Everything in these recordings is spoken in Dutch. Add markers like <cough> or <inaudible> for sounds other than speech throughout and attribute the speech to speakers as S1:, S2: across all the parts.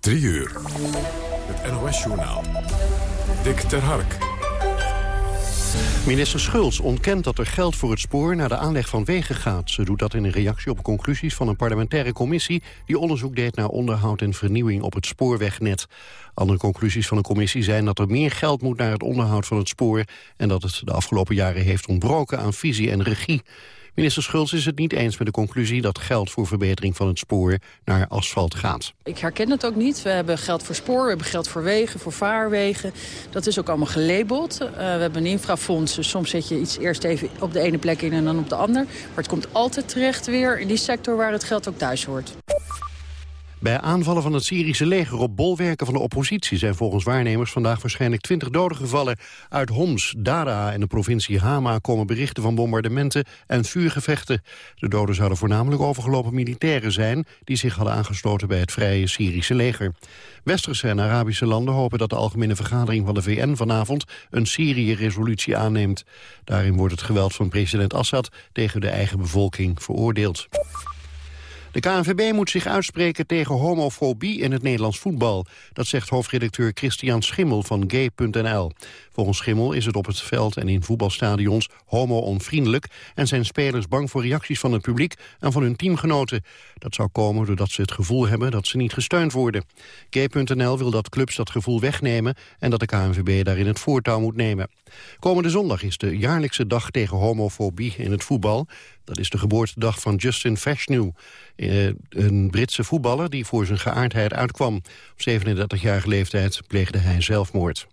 S1: 3 uur. Het NOS-journaal. Dick ter Hark.
S2: Minister Schulz ontkent dat er geld voor het spoor naar de aanleg van wegen gaat. Ze doet dat in een reactie op conclusies van een parlementaire commissie... die onderzoek deed naar onderhoud en vernieuwing op het spoorwegnet. Andere conclusies van de commissie zijn dat er meer geld moet naar het onderhoud van het spoor... en dat het de afgelopen jaren heeft ontbroken aan visie en regie. Minister Schulz is het niet eens met de conclusie dat geld voor verbetering van het spoor naar asfalt gaat.
S3: Ik herken het ook niet. We hebben geld voor spoor, we hebben geld voor wegen, voor vaarwegen. Dat is ook allemaal gelabeld. Uh, we hebben een infrafonds, dus soms zet je iets eerst even op de ene plek in en dan op de ander. Maar het komt altijd terecht weer in die sector waar het geld ook thuis hoort.
S2: Bij aanvallen van het Syrische leger op bolwerken van de oppositie... zijn volgens waarnemers vandaag waarschijnlijk 20 doden gevallen. Uit Homs, Dara en de provincie Hama komen berichten van bombardementen en vuurgevechten. De doden zouden voornamelijk overgelopen militairen zijn... die zich hadden aangesloten bij het vrije Syrische leger. Westerse en Arabische landen hopen dat de Algemene Vergadering van de VN vanavond... een Syrië-resolutie aanneemt. Daarin wordt het geweld van president Assad tegen de eigen bevolking veroordeeld. De KNVB moet zich uitspreken tegen homofobie in het Nederlands voetbal. Dat zegt hoofdredacteur Christian Schimmel van Gay.nl. Volgens Schimmel is het op het veld en in voetbalstadions homo-onvriendelijk... en zijn spelers bang voor reacties van het publiek en van hun teamgenoten. Dat zou komen doordat ze het gevoel hebben dat ze niet gesteund worden. Gay.nl wil dat clubs dat gevoel wegnemen... en dat de KNVB daarin het voortouw moet nemen. Komende zondag is de jaarlijkse dag tegen homofobie in het voetbal. Dat is de geboortedag van Justin Fashnu, eh, een Britse voetballer die voor zijn geaardheid uitkwam. Op 37-jarige leeftijd pleegde hij zelfmoord.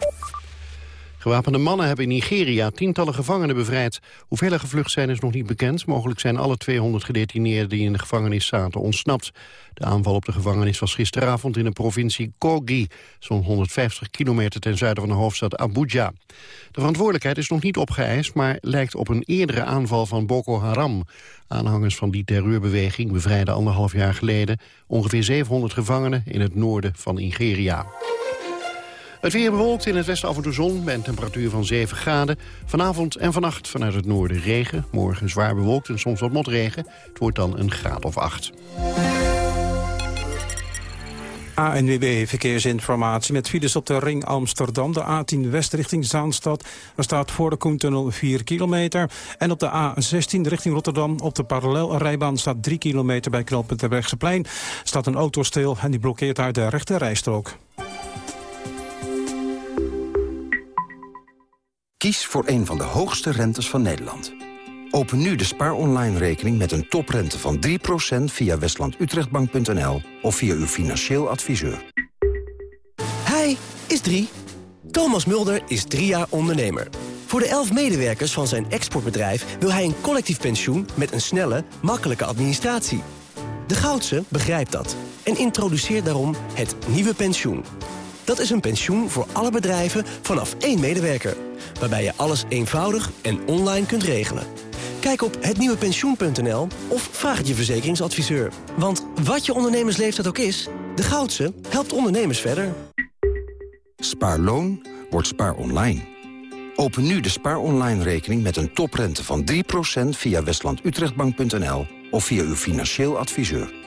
S2: Gewapende mannen hebben in Nigeria tientallen gevangenen bevrijd. Hoeveel er gevlucht zijn is nog niet bekend. Mogelijk zijn alle 200 gedetineerden die in de gevangenis zaten ontsnapt. De aanval op de gevangenis was gisteravond in de provincie Kogi... zo'n 150 kilometer ten zuiden van de hoofdstad Abuja. De verantwoordelijkheid is nog niet opgeëist... maar lijkt op een eerdere aanval van Boko Haram. Aanhangers van die terreurbeweging bevrijden anderhalf jaar geleden... ongeveer 700 gevangenen in het noorden van Nigeria. Het weer bewolkt in het westen af en toe zon bij een temperatuur van 7 graden. Vanavond en vannacht vanuit het noorden regen. Morgen zwaar bewolkt en soms wat motregen. Het wordt dan een graad of 8.
S4: ANWB Verkeersinformatie met files op de ring Amsterdam. De A10 West richting Zaanstad. Er staat voor de Koentunnel 4 kilometer. En op de A16 richting Rotterdam op de parallelrijbaan staat 3 kilometer bij knooppunt Terbrechtseplein. Staat een auto stil en die blokkeert uit de rechte rijstrook.
S5: Kies voor een van de hoogste rentes van Nederland. Open nu de Spaar Online rekening met een toprente van 3% via westlandutrechtbank.nl of via uw financieel adviseur.
S6: Hij is drie. Thomas Mulder is drie jaar ondernemer. Voor de elf medewerkers van zijn exportbedrijf wil hij een collectief pensioen met een snelle, makkelijke administratie. De Goudse begrijpt dat en introduceert daarom het nieuwe pensioen. Dat is een pensioen voor alle bedrijven vanaf één medewerker. Waarbij je alles eenvoudig en online kunt regelen. Kijk op hetnieuwepensioen.nl of vraag het je verzekeringsadviseur. Want wat je ondernemersleeftijd ook is, de Goudse helpt ondernemers verder.
S5: Spaarloon wordt spaar online. Open nu de spaar online rekening met een toprente van 3% via westlandutrechtbank.nl of via uw financieel adviseur.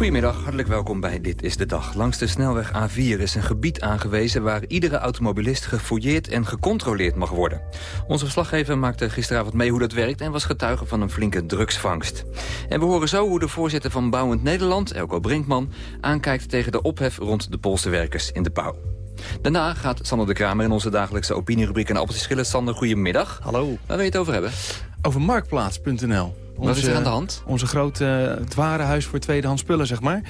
S7: Goedemiddag, hartelijk welkom bij Dit is de Dag. Langs de snelweg A4 is een gebied aangewezen... waar iedere automobilist gefouilleerd en gecontroleerd mag worden. Onze verslaggever maakte gisteravond mee hoe dat werkt... en was getuige van een flinke drugsvangst. En we horen zo hoe de voorzitter van Bouwend Nederland, Elko Brinkman... aankijkt tegen de ophef rond de Poolse werkers in de pauw. Daarna gaat Sander de Kramer in onze dagelijkse opinierubriek... en appeltjes schillen. Sander, goedemiddag.
S8: Hallo.
S7: Waar wil je het over hebben?
S8: Over Marktplaats.nl.
S7: Wat is er aan de hand?
S8: Onze grote het warenhuis voor tweedehands spullen, zeg maar.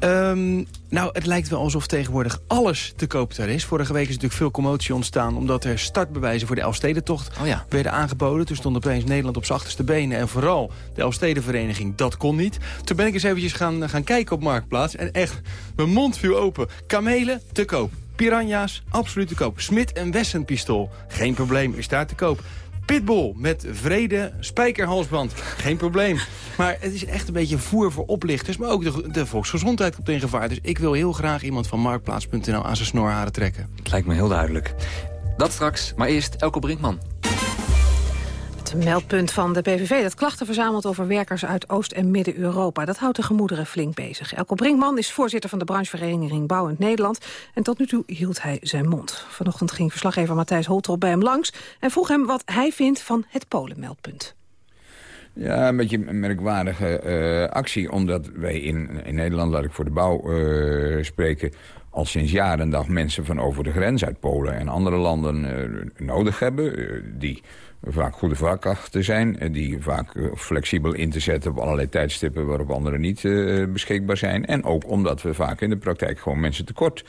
S8: Um, nou, het lijkt wel alsof tegenwoordig alles te koop daar is. Vorige week is natuurlijk veel commotie ontstaan... omdat er startbewijzen voor de Elfstedentocht
S7: oh ja.
S8: werden aangeboden. Toen stond opeens Nederland op zijn achterste benen. En vooral de Elfstedenvereniging, dat kon niet. Toen ben ik eens eventjes gaan, gaan kijken op Marktplaats. En echt, mijn mond viel open. Kamelen, te koop. Piranha's, absoluut te koop. Smit Wesson pistool, geen probleem, is daar te koop.
S9: Pitbull met vrede spijkerhalsband. Geen probleem. Maar het is echt een beetje voer voor oplichters. Maar ook de, de volksgezondheid komt in gevaar. Dus ik wil heel graag iemand van Marktplaats.nl aan zijn snorharen trekken.
S10: Het lijkt me heel duidelijk. Dat straks, maar eerst Elko Brinkman.
S11: Het meldpunt van de PVV dat klachten verzamelt over werkers uit Oost- en Midden-Europa. Dat houdt de gemoederen flink bezig. Elko Brinkman is voorzitter van de branchevereniging Bouwend Nederland. En tot nu toe hield hij zijn mond. Vanochtend ging verslaggever Matthijs Holtrop bij hem langs... en vroeg hem wat hij vindt van het Polenmeldpunt.
S12: Ja, een beetje een merkwaardige uh, actie. Omdat wij in, in Nederland, laat ik voor de bouw uh, spreken... al sinds jaren en dag mensen van over de grens uit Polen en andere landen uh, nodig hebben... die vaak goede vakkrachten zijn... die vaak flexibel in te zetten op allerlei tijdstippen... waarop anderen niet beschikbaar zijn. En ook omdat we vaak in de praktijk gewoon mensen tekort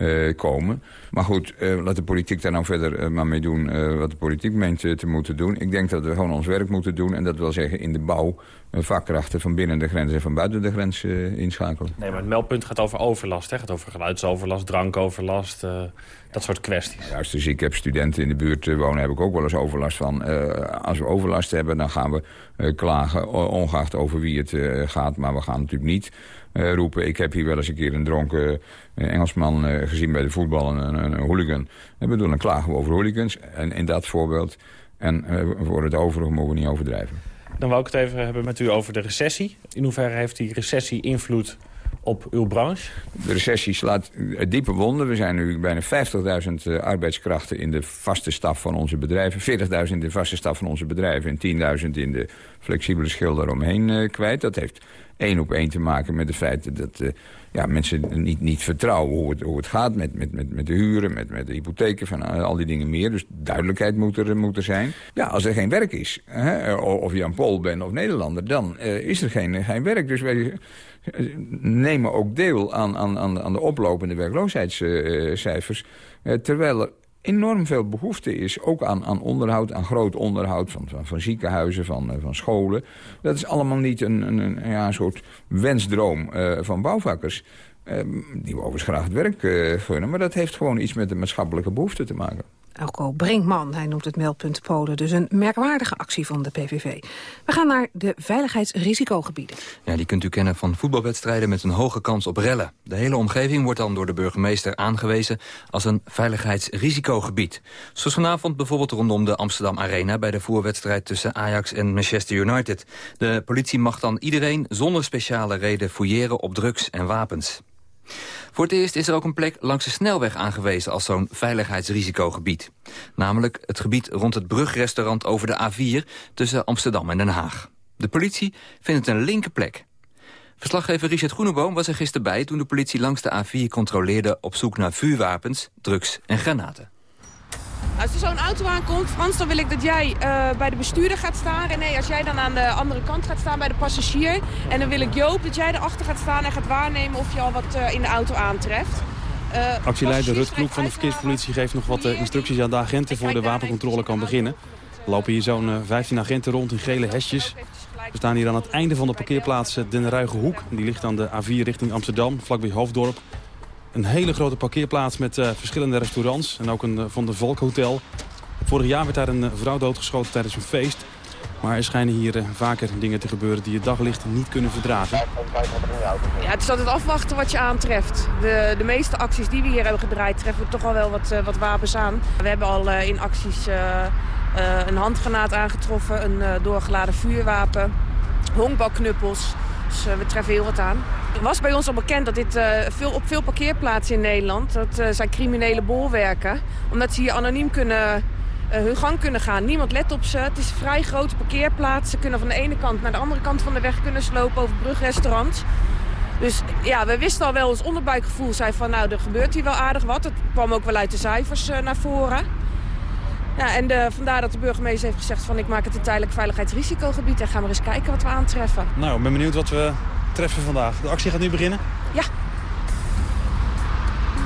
S12: uh, komen. Maar goed, uh, laat de politiek daar nou verder uh, maar mee doen wat de politiek meent te moeten doen. Ik denk dat we gewoon ons werk moeten doen. En dat wil zeggen in de bouw vakkrachten van binnen de grens en van buiten de grens inschakelen.
S13: Nee, maar het meldpunt gaat over overlast. Het gaat over geluidsoverlast, drankoverlast, dat soort kwesties.
S12: Ja, juist, dus ik heb studenten in de buurt wonen, heb ik ook wel eens overlast van. als we overlast hebben, dan gaan we klagen, ongeacht over wie het gaat. Maar we gaan natuurlijk niet uh, roepen. Ik heb hier wel eens een keer een dronken uh, Engelsman uh, gezien bij de voetbal, een, een, een hooligan. En we doen een klagen over hooligans en in dat voorbeeld. En voor het overige mogen we niet overdrijven.
S13: Dan wou ik het even hebben met u over de recessie. In hoeverre heeft die recessie invloed op uw branche?
S12: De recessie slaat diepe wonden. We zijn nu bijna 50.000 arbeidskrachten in de vaste staf van onze bedrijven. 40.000 in de vaste staf van onze bedrijven en 10.000 in de flexibele schil daaromheen kwijt. Dat heeft één op één te maken met de feit dat uh, ja, mensen niet, niet vertrouwen hoe het, hoe het gaat met, met, met, met de huren, met, met de hypotheken, van al die dingen meer. Dus duidelijkheid moet er, moet er zijn. Ja, als er geen werk is, hè, of je een Pool bent of Nederlander, dan uh, is er geen, geen werk. Dus wij nemen ook deel aan, aan, aan de oplopende werkloosheidscijfers. Terwijl er enorm veel behoefte is, ook aan, aan onderhoud, aan groot onderhoud van, van, ziekenhuizen, van, van scholen. Dat is allemaal niet een, een, ja, een soort wensdroom uh, van bouwvakkers. Uh, die we overigens graag het werk gunnen, maar dat heeft gewoon iets met de maatschappelijke behoefte te maken.
S11: Elko Brinkman, hij noemt het meldpunt Polen. Dus een merkwaardige actie van de PVV. We gaan naar de veiligheidsrisicogebieden.
S10: Ja, die kunt u kennen van voetbalwedstrijden met een hoge kans op rellen. De hele omgeving wordt dan door de burgemeester aangewezen als een veiligheidsrisicogebied. Zoals vanavond bijvoorbeeld rondom de Amsterdam Arena... bij de voerwedstrijd tussen Ajax en Manchester United. De politie mag dan iedereen zonder speciale reden fouilleren op drugs en wapens. Voor het eerst is er ook een plek langs de snelweg aangewezen als zo'n veiligheidsrisicogebied. Namelijk het gebied rond het brugrestaurant over de A4 tussen Amsterdam en Den Haag. De politie vindt het een linker plek. Verslaggever Richard Groeneboom was er gisteren bij toen de politie langs de A4 controleerde op zoek naar vuurwapens, drugs en granaten.
S14: Als er zo'n auto aankomt, Frans, dan wil ik dat jij uh, bij de bestuurder gaat staan. René, als jij dan aan de andere kant gaat staan bij de passagier. En dan wil ik Joop dat jij erachter gaat staan en gaat waarnemen of je al wat uh, in de auto aantreft.
S9: Uh, Actieleider Rut Kloek van de verkeerspolitie geeft nog wat instructies aan de agenten voor de wapencontrole kan beginnen. Er lopen hier zo'n 15 agenten rond in gele hesjes. We staan hier aan het einde van de parkeerplaats Den Ruige Hoek. Die ligt aan de A4 richting Amsterdam, vlakbij Hoofddorp. Een hele grote parkeerplaats met uh, verschillende restaurants en ook een uh, Van de Volk Hotel. Vorig jaar werd daar een uh, vrouw doodgeschoten tijdens een feest. Maar er schijnen hier vaker dingen te gebeuren die het daglicht niet kunnen verdragen.
S14: Ja, het is altijd afwachten wat je aantreft. De, de meeste acties die we hier hebben gedraaid treffen toch al wel wat, wat wapens aan. We hebben al in acties een handgranaat aangetroffen, een doorgeladen vuurwapen, honkbalknuppels. Dus we treffen heel wat aan. Het was bij ons al bekend dat dit uh, veel, op veel parkeerplaatsen in Nederland... dat uh, zijn criminele bolwerken. Omdat ze hier anoniem kunnen, hun gang kunnen gaan. Niemand let op ze. Het is een vrij grote parkeerplaats. Ze kunnen van de ene kant naar de andere kant van de weg kunnen slopen... over brugrestaurants. Dus ja, we wisten al wel, ons onderbuikgevoel zei van... nou, er gebeurt hier wel aardig wat. Het kwam ook wel uit de cijfers naar voren. Ja, en de, vandaar dat de burgemeester heeft gezegd van... ik maak het een tijdelijk veiligheidsrisicogebied... en gaan we eens kijken wat we aantreffen.
S9: Nou, ik ben benieuwd wat we treffen vandaag. De actie gaat nu beginnen?
S14: Ja.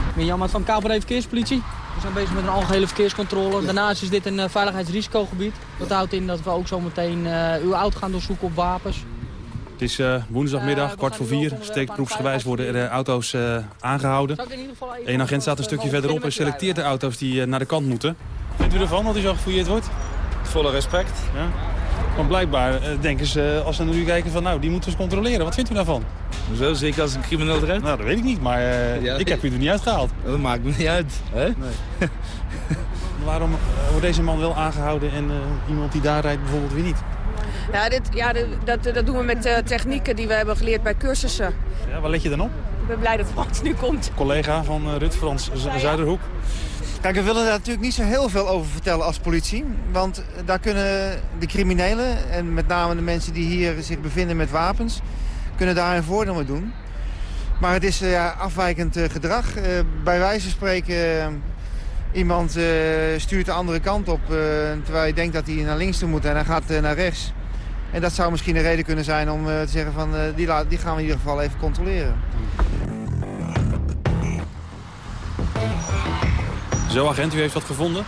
S15: Ik ben Jan van KPD Verkeerspolitie. We zijn bezig met een algehele verkeerscontrole. Daarnaast is dit een uh, veiligheidsrisicogebied. Dat houdt in dat we ook zometeen uh, uw auto gaan doorzoeken op wapens.
S9: Het is uh, woensdagmiddag, kwart voor vier. Steekproefsgewijs worden er auto's aangehouden. Eén agent staat een stukje verderop en selecteert de auto's die naar de kant moeten. Vindt u ervan dat hij zo gefouilleerd wordt?
S16: volle respect.
S9: Ja. Want blijkbaar eh, denken ze, als ze naar u kijken van nou, die moeten we eens controleren. Wat vindt u daarvan?
S16: Zo zeker als een crimineel eruit?
S9: Nou, dat weet ik niet, maar eh,
S16: Ja,
S9: ik heb u er niet uitgehaald.
S16: Dat maakt me niet uit. Hè?
S9: Nee. <laughs> Waarom eh, wordt deze man wel aangehouden en iemand die daar rijdt bijvoorbeeld weer niet?
S14: Ja, dit, ja dit- dat, dat doen we met eh, technieken die we hebben geleerd bij cursussen.
S9: Ja, waar let je dan op?
S14: Ik ben blij dat Frans <laughs> nu komt.
S9: Collega van Rut Frans Z- Zuiderhoek.
S17: Kijk, we willen daar natuurlijk niet zo heel veel over vertellen als politie. Want daar kunnen de criminelen, en met name de mensen die hier zich bevinden met wapens... kunnen daar een voordeel mee doen. Maar het is eh, afwijkend eh, gedrag. Eh, bij wijze van spreken, iemand stuurt de andere kant op... terwijl je denkt dat hij naar links toe moet en hij gaat naar rechts. En dat zou misschien een reden kunnen zijn om te zeggen van... die, die gaan we in ieder geval even controleren.
S9: Zo, agent, u heeft wat gevonden?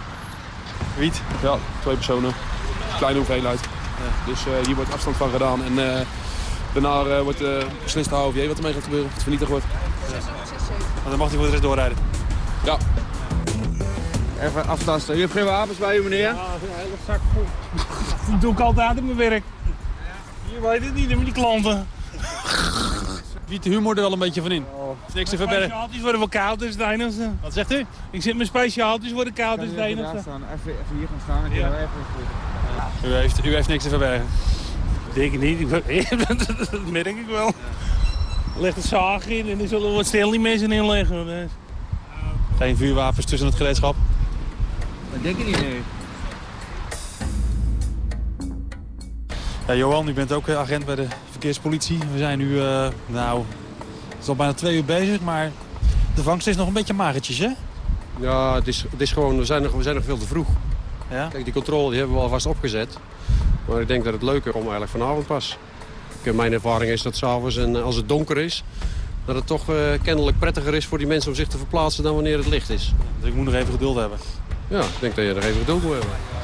S18: Wiet, ja, twee personen. Kleine hoeveelheid. Dus eh, hier wordt afstand van gedaan. En eh, daarna eh, wordt eh beslist de HOVJ wat ermee gaat gebeuren. Of het vernietigd wordt.
S9: Want dan mag hij voor de rest doorrijden.
S18: Ja.
S16: Even aftasten. U heeft geen wapens bij u, meneer?
S13: Ja, een hele zak vol. <laughs> Dat doe ik altijd op mijn werk. Je weet het niet, met die klanten.
S9: Wiet de humor er wel een beetje van in. Is niks te verbergen.
S13: Speciaaltjes worden wel koud, is het enigste.
S9: Wat zegt u?
S13: Ik zit met speciaaltjes worden koud, is het enigste.
S16: Even, even hier gaan staan.
S13: Ja.
S9: U heeft, u heeft niks te verbergen.
S13: Denk ik niet, ik- <laughs> dat merk ik wel. Er ligt een zaag in en er zullen wat stel mensen in liggen. Dus.
S9: Geen vuurwapens tussen het gereedschap.
S16: Dat denk ik niet, nee.
S9: Ja, Johan, u bent ook eh, agent bij de verkeerspolitie. We zijn nu, eh, nou, het is al bijna twee uur bezig, maar de vangst is nog een beetje magertjes, hè?
S18: Ja, het is, het is gewoon, we zijn, nog, we zijn nog veel te vroeg.
S9: Ja?
S18: Kijk, die controle die hebben we alvast opgezet. Maar ik denk dat het leuker om eigenlijk vanavond pas. Ik, mijn ervaring is dat s'avonds en als het donker is... dat het toch eh, kennelijk prettiger is voor die mensen om zich te verplaatsen dan wanneer het licht is.
S9: Dus ik moet nog even geduld hebben.
S18: Ja, ik denk dat je er even geduld moet hebben.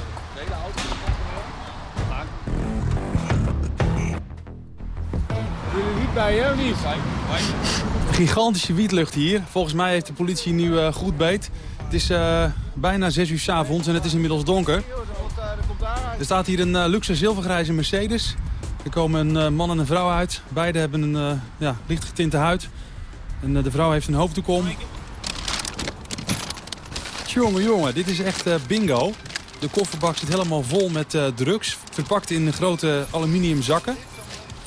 S16: Bij, hè, of niet?
S9: Gigantische wietlucht hier. Volgens mij heeft de politie nu eh, goed beet. Het is eh, bijna 6 uur s avonds en het is inmiddels donker. Er staat hier een eh, luxe zilvergrijze Mercedes. Er komen een man en een vrouw uit. Beiden hebben een eh, ja, licht getinte huid. En de vrouw heeft een hoofddoek om. Jongen, jongen, dit is echt eh, bingo. De kofferbak zit helemaal vol met eh, drugs. Verpakt in grote aluminium zakken.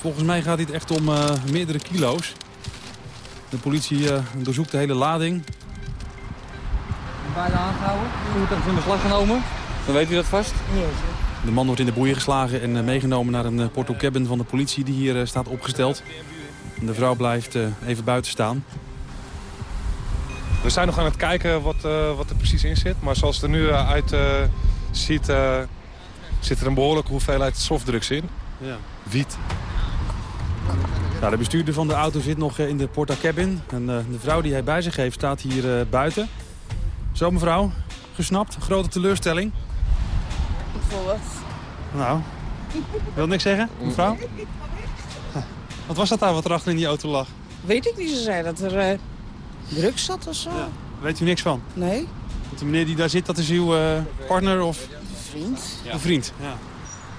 S9: Volgens mij gaat dit echt om eh, meerdere kilo's. De politie eh, doorzoekt de hele lading.
S15: Beide aangehouden. Voertuig in beslag genomen.
S16: Dan weet u dat vast?
S9: De man wordt in de boeien geslagen en eh, meegenomen naar een uh, porto cabin van de politie die hier eh, staat opgesteld. En de vrouw blijft eh, even buiten staan.
S19: We zijn nog aan het kijken wat, eh, wat er precies in zit. Maar zoals het er nu uit eh, ziet, eh, zit er een behoorlijke hoeveelheid softdrugs in.
S9: Ja.
S19: Wiet.
S9: Nou, de bestuurder van de auto zit nog eh, in de porta cabin. En eh, de vrouw die hij bij zich heeft staat hier eh, buiten. Zo mevrouw, gesnapt, grote teleurstelling.
S20: Voor wat?
S9: Nou, wil niks zeggen, mevrouw? <laughs> Wat was dat daar wat erachter in die auto lag?
S20: Weet ik niet, ze zei dat er drugs zat of zo.
S9: Weet u niks van?
S20: Nee.
S9: Want de meneer die daar zit, dat is uw partner of...
S20: Vriend?
S9: Uw vriend, ja.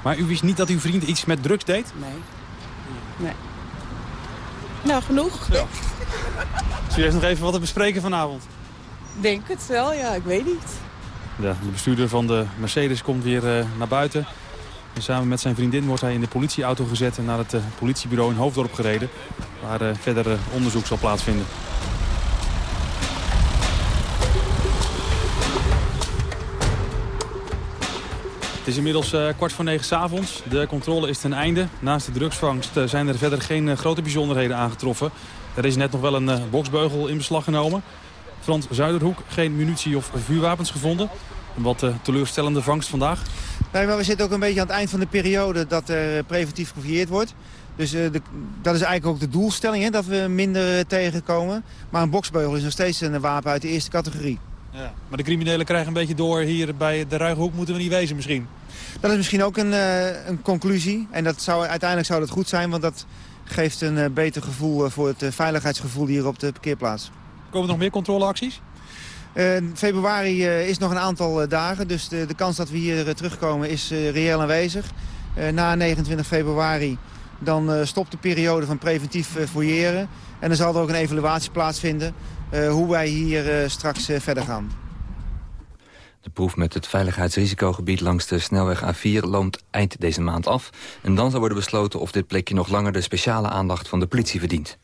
S9: Maar u wist niet dat uw vriend iets met drugs deed?
S20: Nee. Nee. Nou, genoeg.
S9: Ja. Heeft nog even wat te bespreken vanavond?
S20: Denk het wel, ja, ik weet niet.
S9: Ja, de bestuurder van de Mercedes komt weer uh, naar buiten. En samen met zijn vriendin wordt hij in de politieauto gezet... en naar het uh, politiebureau in Hoofddorp gereden... waar uh, verder onderzoek zal plaatsvinden. Het is inmiddels uh, kwart voor negen 's avonds. De controle is ten einde. Naast de drugsvangst uh, zijn er verder geen uh, grote bijzonderheden aangetroffen. Er is net nog wel een boksbeugel in beslag genomen. Frans Zuiderhoek, geen munitie of vuurwapens gevonden. Een wat teleurstellende vangst vandaag.
S17: Nee, maar we zitten ook een beetje aan het eind van de periode dat er preventief gefouilleerd wordt. Dus de, dat is eigenlijk ook de doelstelling, hè, dat we minder tegenkomen. Maar een boksbeugel is nog steeds een wapen uit de eerste categorie.
S9: Ja, maar de criminelen krijgen een beetje door hier bij de Ruigehoek moeten we niet wezen misschien.
S17: Dat is misschien ook een, uh, een conclusie. En dat zou, uiteindelijk zou dat goed zijn, want dat geeft een uh, beter gevoel uh, voor het veiligheidsgevoel hier op de parkeerplaats.
S9: Komen er nog meer controleacties?
S17: Uh, februari uh, is nog een aantal uh, dagen, dus de, de, kans dat we hier terugkomen is reëel aanwezig. na 29 februari dan stopt de periode van preventief fouilleren. En dan zal er ook een evaluatie plaatsvinden hoe wij hier straks verder gaan.
S10: De proef met het veiligheidsrisicogebied langs de snelweg A4 loopt eind deze maand af. En dan zal worden besloten of dit plekje nog langer de speciale aandacht van de politie verdient.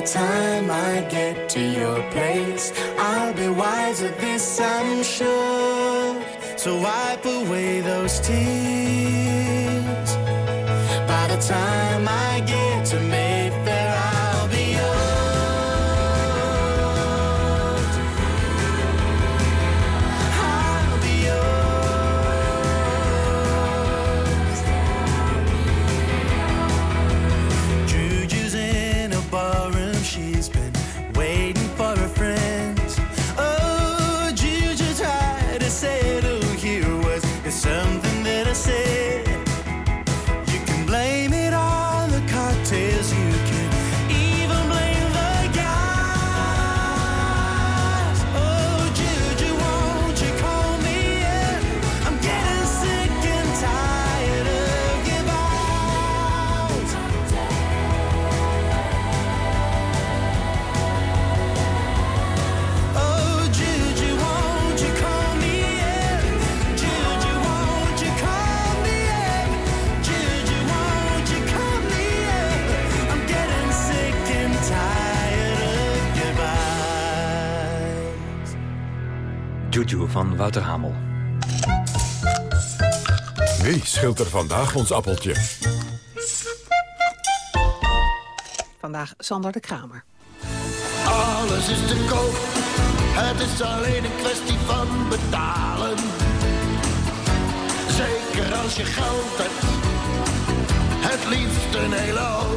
S10: the time I get to your place, I'll be wiser this I'm sure. So wipe away those tears. By the time van Wouter Hamel.
S1: Wie scheelt er vandaag ons appeltje?
S11: Vandaag Sander de Kramer.
S21: Alles is te koop, het is alleen een kwestie van betalen. Zeker als je geld hebt, het liefst een hele hoop.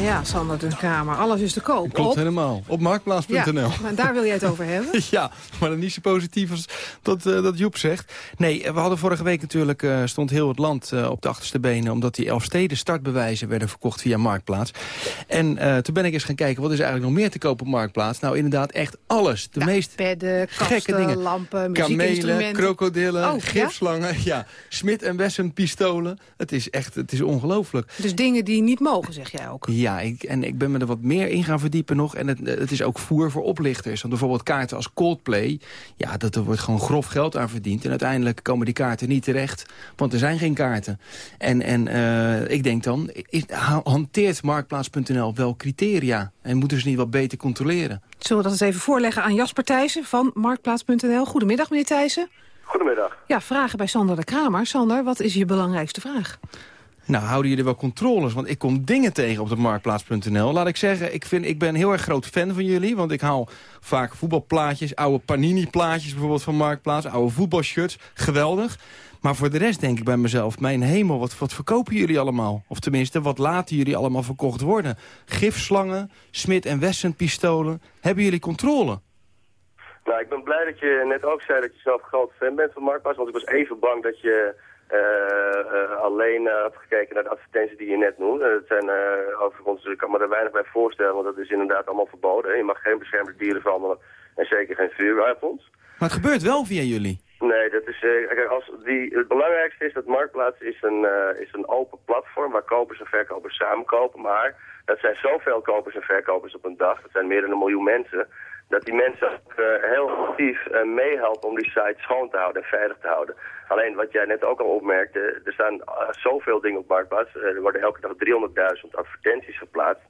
S11: Ja, Sander de Kamer. Alles is te koop.
S8: Klopt helemaal. Op marktplaats.nl. Ja,
S11: maar daar wil jij het over hebben? <laughs>
S8: ja, maar dan niet zo positief als dat, uh, dat Joep zegt. Nee, we hadden vorige week natuurlijk... Uh, stond heel het land uh, op de achterste benen... omdat die Elfsteden startbewijzen werden verkocht via Marktplaats. En toen ben ik eens gaan kijken... wat is eigenlijk nog meer te kopen op Marktplaats? Nou, inderdaad echt alles. De ja, meest
S11: bedden, kasten, gekke dingen. lampen,
S8: Kamelen, krokodillen, oh, gifslangen. Ja, ja. Smit en Wesson pistolen. Het is echt, het is ongelooflijk.
S11: Dus dingen die niet mogen, zeg jij ook?
S8: Ja, ja, ik, en ik ben me er wat meer in gaan verdiepen nog. En het, het is ook voer voor oplichters. Want bijvoorbeeld kaarten als Coldplay... ja, dat er wordt gewoon grof geld aan verdiend. En uiteindelijk komen die kaarten niet terecht. Want er zijn geen kaarten. En, en uh, ik denk dan, is, hanteert Marktplaats.nl wel criteria? En moeten ze niet wat beter controleren?
S11: Zullen we dat eens even voorleggen aan Jasper Thijssen van Marktplaats.nl. Goedemiddag, meneer Thijssen.
S22: Goedemiddag.
S11: Ja, vragen bij Sander de Kramer. Sander, wat is je belangrijkste vraag?
S8: Nou, houden jullie wel controles? Want ik kom dingen tegen op de marktplaats.nl. Laat ik zeggen, ik, vind, ik ben heel erg groot fan van jullie. Want ik haal vaak voetbalplaatjes, oude Panini-plaatjes bijvoorbeeld van Marktplaats. Oude voetbalshirts, geweldig. Maar voor de rest denk ik bij mezelf, mijn hemel, wat, wat verkopen jullie allemaal? Of tenminste, wat laten jullie allemaal verkocht worden? Gifslangen, Smit en Wesson pistolen. Hebben jullie controle?
S22: Nou, ik ben blij dat je net ook zei dat je zelf groot fan bent van Marktplaats. Want ik was even bang dat je alleen uh, had gekeken naar de advertenties die je net noemde. Dat zijn overigens, ik kan me er weinig bij voorstellen, want dat is inderdaad allemaal verboden. Je mag geen beschermde dieren verhandelen en zeker geen vuurwapens.
S8: Maar het gebeurt wel via jullie.
S22: Nee, dat is, uh, als die, het belangrijkste is dat Marktplaats is een, uh, is een open platform waar kopers en verkopers samenkopen. Maar dat zijn zoveel kopers en verkopers op een dag, dat zijn meer dan een miljoen mensen, dat die mensen ook uh, heel actief meehelpen om die site schoon te houden en veilig te houden. Alleen wat jij net ook al opmerkte, er staan zoveel dingen op Marktplaats, er worden elke dag 300.000 advertenties geplaatst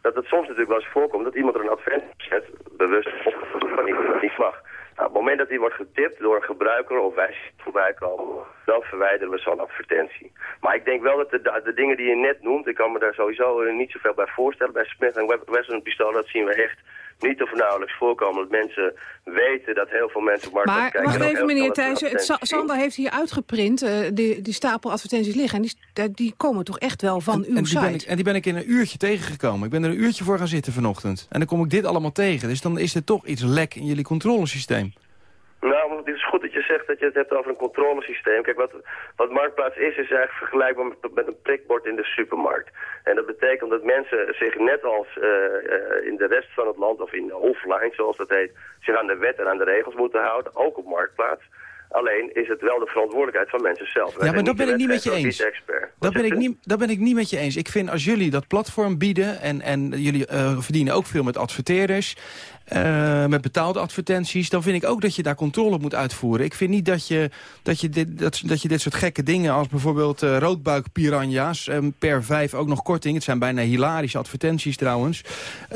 S22: dat het soms natuurlijk wel eens voorkomt dat iemand er een advertentie zet, bewust of van niet, niet mag. Op het moment dat die wordt getipt door een gebruiker of wij voorbij komen, dan verwijderen we zo'n advertentie. Maar ik denk wel dat de, dingen die je net noemt, ik kan me daar sowieso niet zoveel bij voorstellen. Bij Smith en Wesson pistool, dat zien we echt niet of nauwelijks voorkomen. Dat mensen weten dat heel veel mensen op markt
S11: maar,
S22: kijken.
S11: Maar wacht even meneer Thijssen, Sander heeft hier uitgeprint, uh, die, die stapel advertenties liggen. En die, die komen toch echt wel van
S8: en,
S11: uw
S8: en die
S11: site?
S8: Ben ik, en die ben ik in een uurtje tegengekomen. Ik ben er een uurtje voor gaan zitten vanochtend. En dan kom ik dit allemaal tegen. Dus dan is er toch iets lek in jullie controlesysteem.
S22: Nou, het is goed dat je zegt dat je het hebt over een controlesysteem. Kijk, wat, wat Marktplaats is, is eigenlijk vergelijkbaar met, met een prikbord in de supermarkt. En dat betekent dat mensen zich net als uh, uh, in de rest van het land, of in offline zoals dat heet, zich aan de wet en aan de regels moeten houden, ook op Marktplaats. Alleen is het wel de verantwoordelijkheid van mensen zelf.
S8: Ja, maar dat ben ik niet met je eens. Dat ben ik, niet, dat ben ik niet met je eens. Ik vind als jullie dat platform bieden... en, en jullie uh, verdienen ook veel met adverteerders... Uh, met betaalde advertenties... dan vind ik ook dat je daar controle op moet uitvoeren. Ik vind niet dat je, dat je, dit, dat, dat je dit soort gekke dingen... als bijvoorbeeld uh, roodbuikpiranha's... en per vijf ook nog korting... het zijn bijna hilarische advertenties trouwens...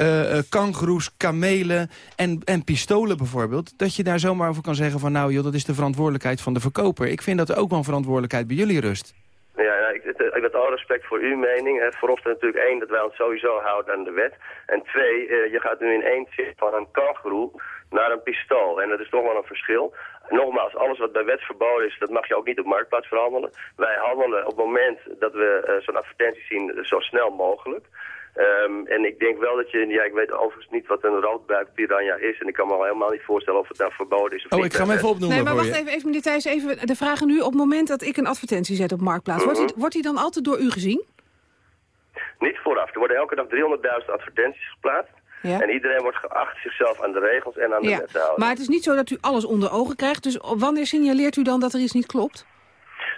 S8: Uh, kangoeroes, kamelen en, en pistolen bijvoorbeeld... dat je daar zomaar over kan zeggen van... nou joh, dat is de verantwoordelijkheid van de verkoper. Ik vind dat er ook wel een verantwoordelijkheid bij jullie rust.
S22: Ja, ja, ik, ik heb alle respect voor uw mening. Hè. Voorop natuurlijk één, dat wij ons sowieso houden aan de wet. En twee, uh, je gaat nu in één zicht van een kangoeroe naar een pistool. En dat is toch wel een verschil. Nogmaals, alles wat bij wet verboden is, dat mag je ook niet op marktplaats verhandelen. Wij handelen op het moment dat we uh, zo'n advertentie zien zo snel mogelijk. Um, en ik denk wel dat je, ja, ik weet overigens niet wat een roodbuik piranha is. En ik kan me al helemaal niet voorstellen of het nou verboden is of
S8: oh,
S22: niet.
S8: ik ga hem even opnoemen
S11: Nee, maar
S8: voor
S11: wacht
S8: je.
S11: even, even meneer Thijs, even de vragen nu. Op het moment dat ik een advertentie zet op Marktplaats, wordt, die, wordt die dan altijd door u gezien?
S22: Niet vooraf. Er worden elke dag 300.000 advertenties geplaatst.
S11: Ja.
S22: En iedereen wordt geacht zichzelf aan de regels en aan de
S11: Ja,
S22: wet te houden.
S11: maar het is niet zo dat u alles onder ogen krijgt. Dus wanneer signaleert u dan dat er iets niet klopt?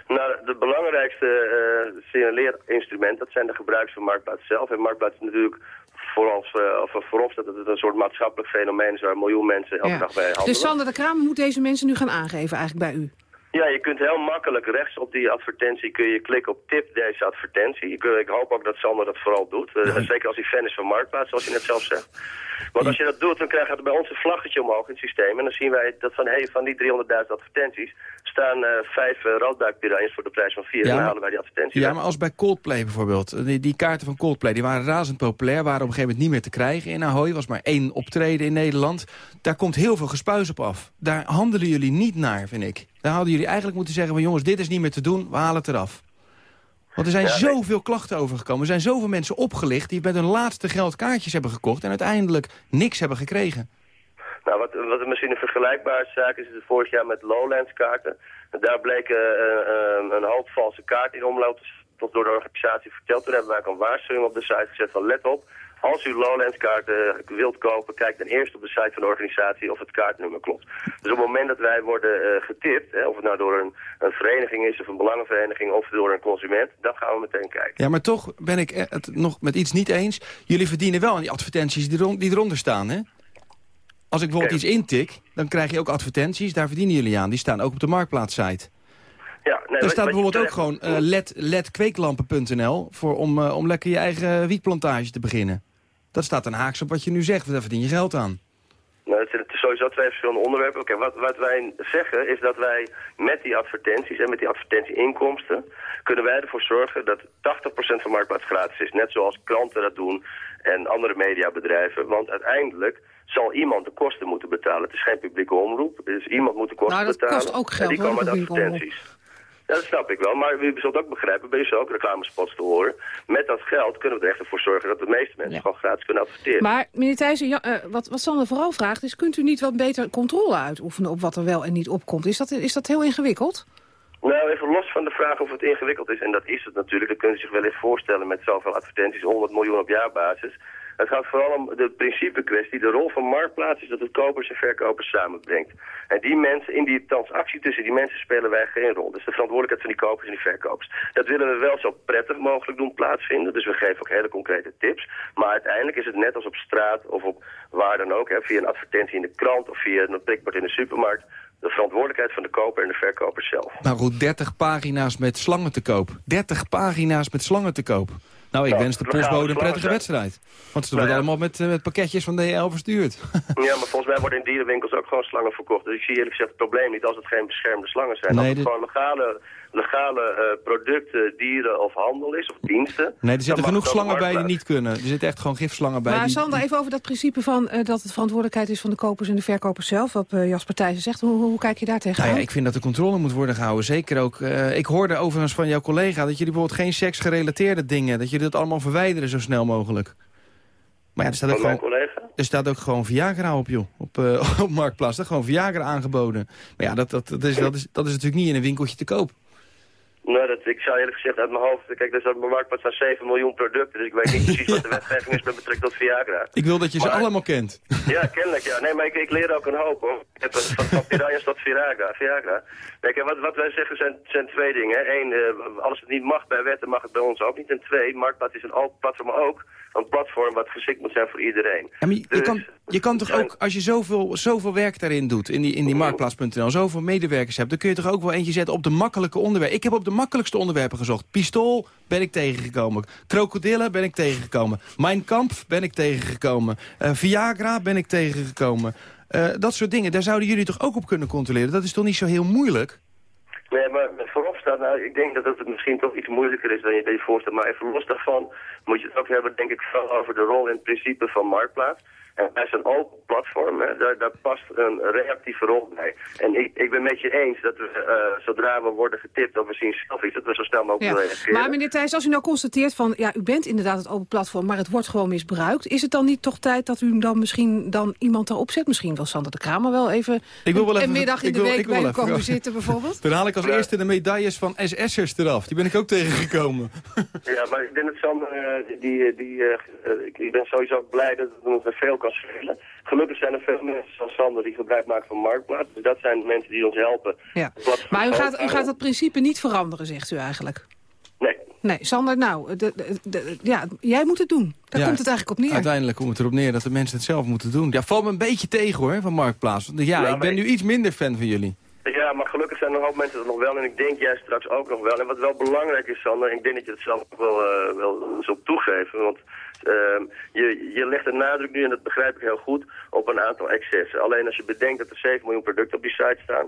S22: Nou, het belangrijkste uh, signaleerinstrument, dat zijn de gebruikers van Marktplaats zelf. En Marktplaats is natuurlijk voor ons, uh, of voorop staat dat het een soort maatschappelijk fenomeen is waar een miljoen mensen elke
S11: Ja.
S22: dag bij handelen.
S11: Dus Sander de Kramer moet deze mensen nu gaan aangeven eigenlijk bij u.
S22: Ja, je kunt heel makkelijk rechts op die advertentie kun je klikken op tip deze advertentie. Ik, ik hoop ook dat Sander dat vooral doet. Uh, Zeker als hij fan is van Marktplaats, zoals je net zelf zegt. Want als je dat doet, dan krijg je bij ons een vlaggetje omhoog in het systeem. En dan zien wij dat van, hey, van die 300.000 advertenties staan uh, vijf uh, voor de prijs van vier.
S8: Ja,
S22: en dan
S8: maar-
S22: halen wij die advertentie
S8: Ja, maar als bij Coldplay bijvoorbeeld. Die, die kaarten van Coldplay die waren razend populair. Waren op een gegeven moment niet meer te krijgen in Ahoy. was maar één optreden in Nederland. Daar komt heel veel gespuis op af. Daar handelen jullie niet naar, vind ik. Daar hadden jullie eigenlijk moeten zeggen van jongens, dit is niet meer te doen. We halen het eraf. Want er zijn
S22: Ja, nee.
S8: zoveel klachten overgekomen. Er zijn zoveel mensen opgelicht die met hun laatste geld kaartjes hebben gekocht... en uiteindelijk niks hebben gekregen.
S22: Nou, wat, wat misschien een vergelijkbare zaak is, is het vorig jaar met Lowlands kaarten. Daar bleek uh, uh, een hoop valse kaarten in omloop tot door de organisatie verteld. Toen hebben wij ook een waarschuwing op de site gezet van let op. Als u Lowlands kaarten wilt kopen, kijk dan eerst op de site van de organisatie of het kaartnummer klopt. Dus op het moment dat wij worden uh, getipt, hè, of het nou door een, een vereniging is of een belangenvereniging of door een consument, dan gaan we meteen kijken.
S8: Ja, maar toch ben ik het nog met iets niet eens. Jullie verdienen wel aan die advertenties die, die eronder staan, hè? Als ik bijvoorbeeld iets intik, dan krijg je ook advertenties. Daar verdienen jullie aan. Die staan ook op de Marktplaats-site.
S22: Ja, nee,
S8: Er staat bijvoorbeeld ook gewoon uh, LED, ledkweeklampen.nl... voor om, uh, om lekker je eigen wietplantage te beginnen. Dat staat een haaks op wat je nu zegt. Daar verdien je geld aan.
S22: Nou, het zijn sowieso twee verschillende onderwerpen. Oké, wat, wat wij zeggen is dat wij met die advertenties en met die advertentieinkomsten... kunnen wij ervoor zorgen dat 80% van Marktplaats gratis is. Net zoals kranten dat doen en andere mediabedrijven. Want uiteindelijk zal iemand de kosten moeten betalen. Het is geen publieke omroep, dus iemand moet de kosten
S11: Nou, dat
S22: betalen.
S11: kost ook geld,
S22: en die komen uit advertenties. Ja, dat snap ik wel. Maar u zult ook begrijpen, bij u ook reclamespots te horen. Met dat geld kunnen we er echt voor zorgen dat de meeste mensen gewoon gratis kunnen adverteren.
S11: Maar meneer Thijssen, ja, eh, wat, wat Sander vooral vraagt is... kunt u niet wat beter controle uitoefenen op wat er wel en niet opkomt? Is dat, is dat heel ingewikkeld?
S22: Nou, even los van de vraag of het ingewikkeld is, en dat is het natuurlijk. Dat kunt u zich wel eens voorstellen met zoveel advertenties, 100 miljoen op jaarbasis. Het gaat vooral om de principe kwestie. De rol van Marktplaats is dat het kopers en verkopers samenbrengt. En die mensen, in die transactie tussen die mensen spelen wij geen rol. Dus de verantwoordelijkheid van die kopers en die verkopers. Dat willen we wel zo prettig mogelijk doen plaatsvinden. Dus we geven ook hele concrete tips. Maar uiteindelijk is het net als op straat of op waar dan ook. Hè, via een advertentie in de krant of via een prikbord in de supermarkt de verantwoordelijkheid van de koper en de verkoper zelf.
S8: Nou goed, 30 pagina's met slangen te koop. 30 pagina's met slangen te koop. Nou, ik
S22: Nou,
S8: wens de postbode een prettige wedstrijd. Want ze
S22: Nou
S8: worden
S22: ja.
S8: allemaal met, eh, met pakketjes van DHL verstuurd. <laughs>
S22: Ja, maar volgens mij worden in dierenwinkels ook gewoon slangen verkocht. Dus ik zie eerlijk gezegd het probleem niet als het geen beschermde slangen zijn.
S8: Nee,
S22: als het
S8: dit-
S22: gewoon legale, legale eh, producten, dieren of handel is, of diensten...
S8: Nee, er zitten genoeg slangen bij die niet kunnen. Er zitten echt gewoon gifslangen bij.
S11: maar
S8: die,
S11: Sander, even over dat principe van eh, dat het verantwoordelijkheid is van de kopers en de verkopers zelf. Wat eh, Jasper Thijssen zegt. Hoe, hoe kijk je daar tegenaan?
S8: Nou ja, ik vind dat de controle moet worden gehouden. Zeker ook. eh, ik hoorde overigens van jouw collega dat jullie bijvoorbeeld geen seksgerelateerde dingen... dat jullie dat allemaal verwijderen zo snel mogelijk. Maar ja, er staat ook,
S22: Van
S8: gewoon,
S22: collega?
S8: er staat ook gewoon Viagra op, joh. Op, eh, <laughs> op Marktplaats. Er gewoon Viagra aangeboden. Maar ja, dat, dat, dat, is, dat, is, dat is natuurlijk niet in een winkeltje te koop.
S22: Nou, dat, ik zou eerlijk gezegd uit mijn hoofd... Kijk, er de marktplaats staan 7 miljoen producten. Dus ik weet niet precies wat de <laughs> wetgeving is met betrekking tot Viagra.
S8: Ik wil dat je ze allemaal kent. <laughs>
S22: Ja, kennelijk, ja. Nee, maar ik, ik leer ook een hoop, hoor. Ik heb van, van piranhas tot Viagra. Viagra. Kijk, wat, wat wij zeggen zijn, zijn twee dingen. Eén, eh, als het niet mag bij wetten, mag het bij ons ook niet. En twee, Marktplaats is een open platform, ook een platform wat geschikt moet zijn voor iedereen.
S8: Ja, maar je, je
S22: Dus-
S8: kan, je kan toch ook, als je zoveel, zoveel werk daarin doet, in die, in die marktplaats.nl, zoveel medewerkers hebt, dan kun je toch ook wel eentje zetten op de makkelijke onderwerpen. Ik heb op de makkelijkste onderwerpen gezocht. Pistool ben ik tegengekomen. Krokodillen ben ik tegengekomen. Mijn kamp ben ik tegengekomen. Eh, Viagra ben ik tegengekomen. Eh, dat soort dingen, daar zouden jullie toch ook op kunnen controleren? Dat is toch niet zo heel moeilijk?
S22: Nee, maar voorop staat, nou, ik denk dat het misschien toch iets moeilijker is dan je je voorstelt. Maar even los daarvan moet je het ook hebben, denk ik, veel over de rol en het principe van Marktplaats. En bij zo'n open platform, hè, daar, daar past een reactieve rol bij. En ik, ik ben met je eens dat we, eh, zodra we worden getipt of we zien zelf iets, dat we zo snel mogelijk
S11: Ja.
S22: reageren.
S11: Maar meneer Thijs, als u nou constateert van... ja, u bent inderdaad het open platform, maar het wordt gewoon misbruikt... is het dan niet toch tijd dat u dan misschien dan iemand erop zet? Misschien wil Sander de Kramer wel even,
S8: Ik wil wel
S11: een middag in
S8: ik
S11: de
S8: wil-
S11: week
S8: ik wil
S11: bij u komen zitten bijvoorbeeld? <laughs>
S8: Dan haal ik als eerste de medailles van SS'ers eraf. Die ben ik ook <laughs> tegengekomen.
S22: Ja, maar ik denk dat Sander, eh, die, die, eh, ik, ben sowieso blij dat het er veel kan schelen. Gelukkig zijn er veel mensen zoals Sander die gebruik maken van Marktplaats. Dus dat zijn mensen die ons helpen.
S11: Ja. Maar u gaat, u gaat dat principe niet veranderen, zegt u eigenlijk?
S22: Nee.
S11: Nee, Sander, nou, de, de- de- ja, jij moet het doen. Daar
S8: Ja,
S11: komt het eigenlijk op neer.
S8: Uiteindelijk komt het erop neer dat de mensen het zelf moeten doen. Ja, valt me een beetje tegen hoor, van Marktplaats. Want Ja,
S22: Ja,
S8: ik ben nu iets minder fan van jullie.
S22: Ja, maar gelukkig zijn er hoop mensen dat nog wel. En ik denk jij straks ook nog wel. En wat wel belangrijk is, Sander, ik denk dat je het zelf ook wel, eh, wel zult toegeven. Want ehm, je, je legt de nadruk nu, en dat begrijp ik heel goed, op een aantal excessen. Alleen als je bedenkt dat er 7 miljoen producten op die site staan...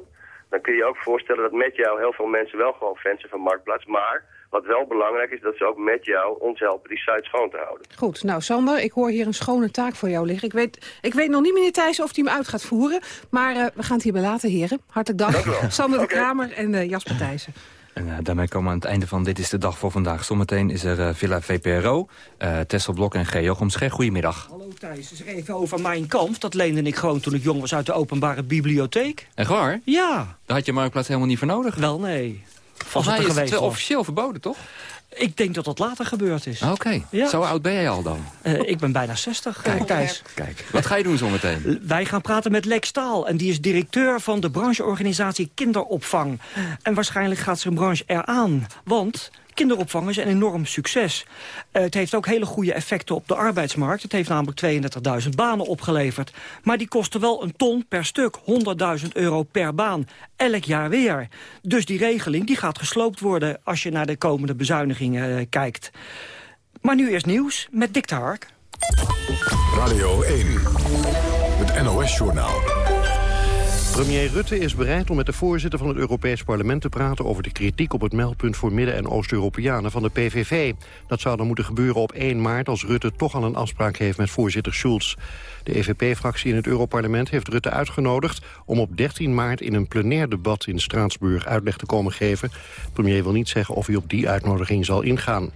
S22: dan kun je je ook voorstellen dat met jou heel veel mensen wel gewoon fans zijn van Marktplaats. Maar wat wel belangrijk is, dat ze ook met jou ons helpen die site schoon te houden.
S11: Goed, nou Sander, ik hoor hier een schone taak voor jou liggen. Ik weet, ik weet nog niet, meneer Thijssen, of hij hem uit gaat voeren. Maar eh, we gaan het hierbij laten, heren. Hartelijk dank. <laughs> Sander de. Kramer en eh, Jasper Thijssen.
S10: En eh, daarmee komen we aan het einde van Dit is de Dag voor vandaag. Zometeen is er eh, Villa VPRO, eh Tessel Blok en G. Jochem Scher. Goedemiddag.
S23: Hallo Thijs, dus even over mijn kamp. Dat leende ik gewoon toen ik jong was uit de openbare bibliotheek.
S10: Echt waar?
S23: Ja.
S10: Daar had je Marktplaats helemaal niet voor nodig.
S23: Wel, nee.
S10: Volgens mij is het wel officieel verboden, toch?
S23: Ik denk dat dat later gebeurd is.
S10: Oké,
S23: Ja.
S10: zo oud ben jij al dan?
S23: Eh, ik ben bijna 60, eh, Thijs.
S10: Kijk, wat ga je doen zometeen?
S23: Wij gaan praten met Lex Staal. En die is directeur van de brancheorganisatie Kinderopvang. En waarschijnlijk gaat zijn branche eraan. Want kinderopvang is een enorm succes. Eh, het heeft ook hele goede effecten op de arbeidsmarkt. Het heeft namelijk 32.000 banen opgeleverd. Maar die kosten wel een ton per stuk. 100.000 euro per baan. Elk jaar weer. Dus die regeling die gaat gesloopt worden... als je naar de komende bezuinigingen eh, kijkt. Maar nu eerst nieuws met Dick de Hark.
S1: Radio 1. het NOS-journaal.
S2: Premier Rutte is bereid om met de voorzitter van het Europees Parlement te praten over de kritiek op het meldpunt voor Midden- en Oost-Europeanen van de PVV. Dat zou dan moeten gebeuren op 1 maart als Rutte toch al een afspraak heeft met voorzitter Schulz. De EVP-fractie in het Europarlement heeft Rutte uitgenodigd om op 13 maart in een plenair debat in Straatsburg uitleg te komen geven. Premier wil niet zeggen of hij op die uitnodiging zal ingaan.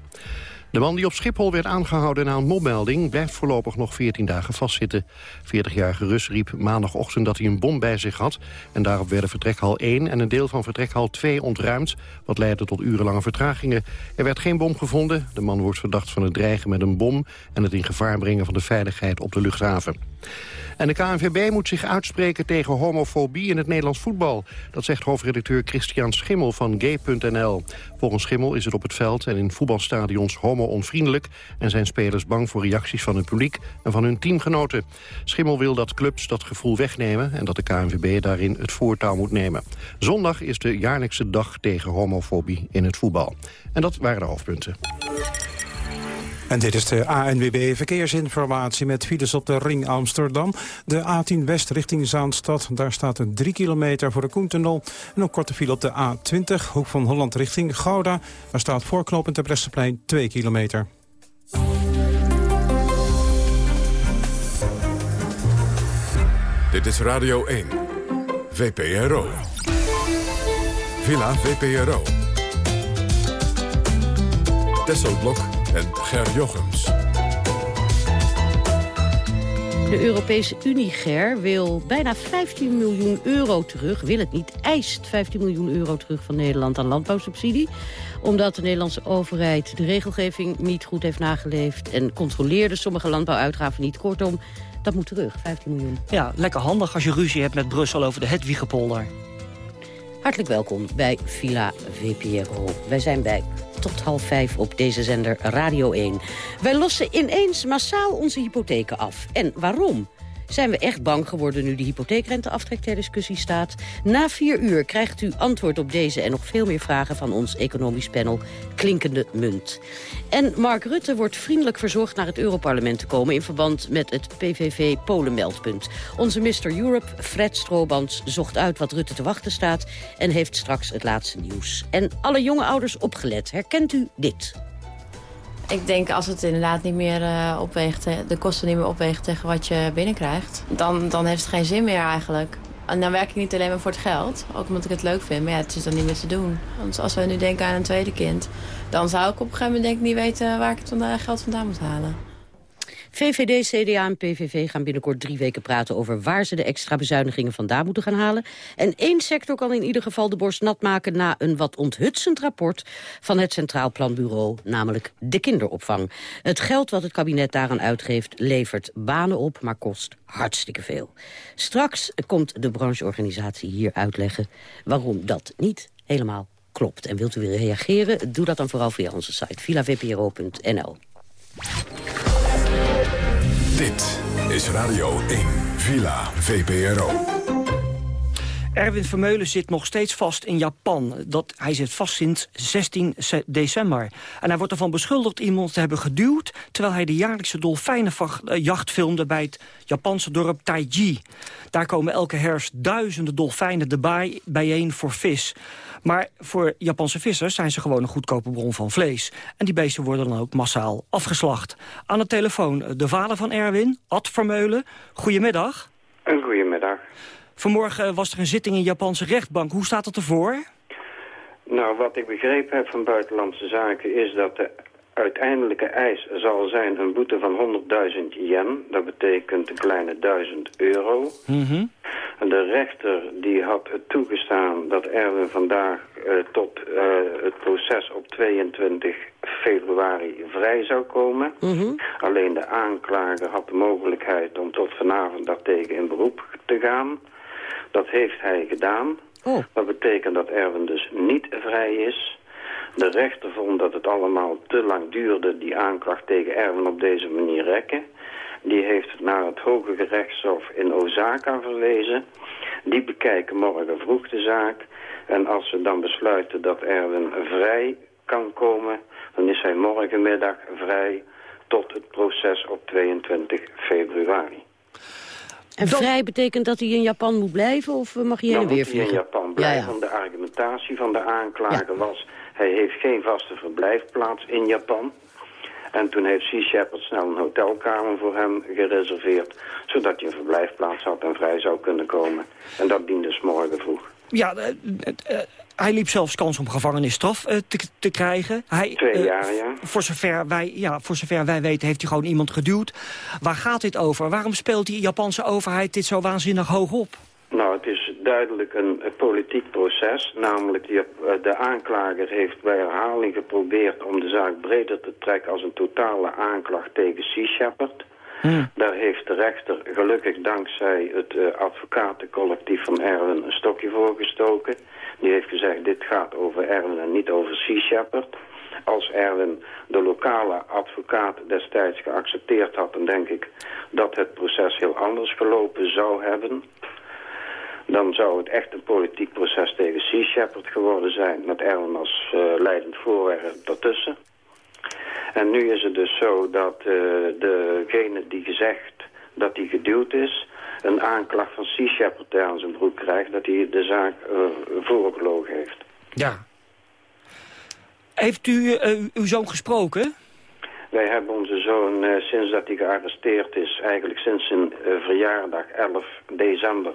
S2: De man die op Schiphol werd aangehouden na een mobmelding... blijft voorlopig nog 14 dagen vastzitten. 40-jarige Rus riep maandagochtend dat hij een bom bij zich had... en daarop werden vertrekhal 1 en een deel van vertrekhal 2 ontruimd... wat leidde tot urenlange vertragingen. Er werd geen bom gevonden. De man wordt verdacht van het dreigen met een bom... en het in gevaar brengen van de veiligheid op de luchthaven. En de KNVB moet zich uitspreken tegen homofobie in het Nederlands voetbal. Dat zegt hoofdredacteur Christian Schimmel van Gay.nl. Volgens Schimmel is het op het veld en in voetbalstadions homo-onvriendelijk... en zijn spelers bang voor reacties van het publiek en van hun teamgenoten. Schimmel wil dat clubs dat gevoel wegnemen... en dat de KNVB daarin het voortouw moet nemen. Zondag is de jaarlijkse dag tegen homofobie in het voetbal. En dat waren de hoofdpunten.
S4: En dit is de ANWB Verkeersinformatie met files op de Ring Amsterdam. De A10 West richting Zaanstad. Daar staat een 3 kilometer voor de Koentunnel. En een korte file op de A20, hoek van Holland richting Gouda. Daar staat voorknopend ter Bresseplein 2 kilometer.
S1: Dit is Radio 1. VPRO. Villa VPRO. Tesselblok en Ger Jochems.
S24: De Europese Unie, Ger, wil bijna 15 miljoen euro terug. Wil het niet, eist 15 miljoen euro terug van Nederland aan landbouwsubsidie. Omdat de Nederlandse overheid de regelgeving niet goed heeft nageleefd... en controleerde sommige landbouwuitgaven niet. Kortom, dat moet terug, 15 miljoen.
S23: Ja, lekker handig als je ruzie hebt met Brussel over de Hedwiegepolder.
S24: Hartelijk welkom bij Villa VPRO. Wij zijn bij tot half vijf op deze zender Radio 1. Wij lossen ineens massaal onze hypotheken af. En waarom? Zijn we echt bang geworden nu de hypotheekrenteaftrek ter discussie staat? Na vier uur krijgt u antwoord op deze en nog veel meer vragen van ons economisch panel Klinkende Munt. En Mark Rutte wordt vriendelijk verzocht naar het Europarlement te komen... in verband met het PVV-Polenmeldpunt. Onze Mr. Europe, Fred Stroobans, zocht uit wat Rutte te wachten staat... en heeft straks het laatste nieuws. En alle jonge ouders opgelet. Herkent u dit?
S25: Ik denk als het inderdaad niet meer uh, opweegt, de kosten niet meer opwegen tegen wat je binnenkrijgt, dan, dan heeft het geen zin meer eigenlijk. En dan werk ik niet alleen maar voor het geld, ook omdat ik het leuk vind. Maar ja, het is dan niet meer te doen. Want als we nu denken aan een tweede kind, dan zou ik op een gegeven moment denk ik niet weten waar ik het vandaan, geld vandaan moet halen.
S24: VVD, CDA en PVV gaan binnenkort drie weken praten over waar ze de extra bezuinigingen vandaan moeten gaan halen. En één sector kan in ieder geval de borst nat maken na een wat onthutsend rapport van het Centraal Planbureau, namelijk de kinderopvang. Het geld wat het kabinet daaraan uitgeeft levert banen op, maar kost hartstikke veel. Straks komt de brancheorganisatie hier uitleggen waarom dat niet helemaal klopt. En wilt u weer reageren? Doe dat dan vooral via onze site villavpro.nl.
S1: Dit is Radio 1, Villa VPRO.
S23: Erwin Vermeulen zit nog steeds vast in Japan. Dat, hij zit vast sinds 16 december. En hij wordt ervan beschuldigd iemand te hebben geduwd... terwijl hij de jaarlijkse dolfijnenjacht filmde bij het Japanse dorp Taiji. Daar komen elke herfst duizenden dolfijnen erbij bijeen voor vis. Maar voor Japanse vissers zijn ze gewoon een goedkope bron van vlees. En die beesten worden dan ook massaal afgeslacht. Aan de telefoon de vader van Erwin, Ad Vermeulen. Goedemiddag.
S26: Een goedemiddag.
S23: Vanmorgen was er een zitting in Japanse rechtbank. Hoe staat het ervoor?
S26: Nou, wat ik begrepen heb van Buitenlandse Zaken is dat de uiteindelijke eis zal zijn een boete van 100.000 yen. Dat betekent een kleine 1000 euro.
S23: Mm
S26: De rechter die had toegestaan dat Erwin vandaag uh, tot uh, het proces op 22 februari vrij zou komen.
S24: Mhm.
S26: Alleen de aanklager had de mogelijkheid om tot vanavond daartegen in beroep te gaan. Dat heeft hij gedaan.
S24: Oh.
S26: Dat betekent dat Erwin dus niet vrij is. De rechter vond dat het allemaal te lang duurde, die aanklacht tegen Erwin op deze manier rekken. Die heeft het naar het Hoge Gerechtshof in Osaka verwezen. Die bekijken morgen vroeg de zaak. En als ze dan besluiten dat Erwin vrij kan komen, dan is hij morgenmiddag vrij tot het proces op 22 februari.
S24: En vrij betekent dat hij in Japan moet blijven of mag hij heen en
S26: Dan
S24: weer
S26: moet hij in? Japan blijven. De argumentatie van de aanklager was... hij heeft geen vaste verblijfplaats in Japan. En toen heeft Sea Shepherd snel een hotelkamer voor hem gereserveerd... zodat hij een verblijfplaats had en vrij zou kunnen komen. En dat diende 's morgen vroeg.
S23: Ja, eh, eh, eh, hij liep zelfs kans om gevangenisstraf te, te krijgen. Hij,
S26: Twee jaar, ja.
S23: Voor zover, wij, ja, voor zover wij weten heeft hij gewoon iemand geduwd. Waar gaat dit over? Waarom speelt die Japanse overheid dit zo waanzinnig hoog op?
S26: Nou, het is duidelijk een, politiek proces. Namelijk, die, eh, de aanklager heeft bij herhaling geprobeerd om de zaak breder te trekken als een totale aanklacht tegen Sea Shepherd. Daar heeft de rechter gelukkig dankzij het eh, advocatencollectief van Erwin een stokje voor gestoken. Die heeft gezegd, dit gaat over Erwin en niet over Sea Shepherd. Als Erwin de lokale advocaat destijds geaccepteerd had, dan denk ik dat het proces heel anders gelopen zou hebben. Dan zou het echt een politiek proces tegen Sea Shepherd geworden zijn, met Erwin als eh, leidend voorwerp daartussen. En nu is het dus zo dat eh, degene die gezegd dat hij geduwd is... een aanklacht van Sea Shepherd aan zijn broek krijgt... dat hij de zaak uh, voorgelogen heeft.
S23: Ja. Heeft u uw zoon gesproken?
S26: Wij hebben onze zoon sinds dat hij gearresteerd is... eigenlijk sinds zijn verjaardag 11 december,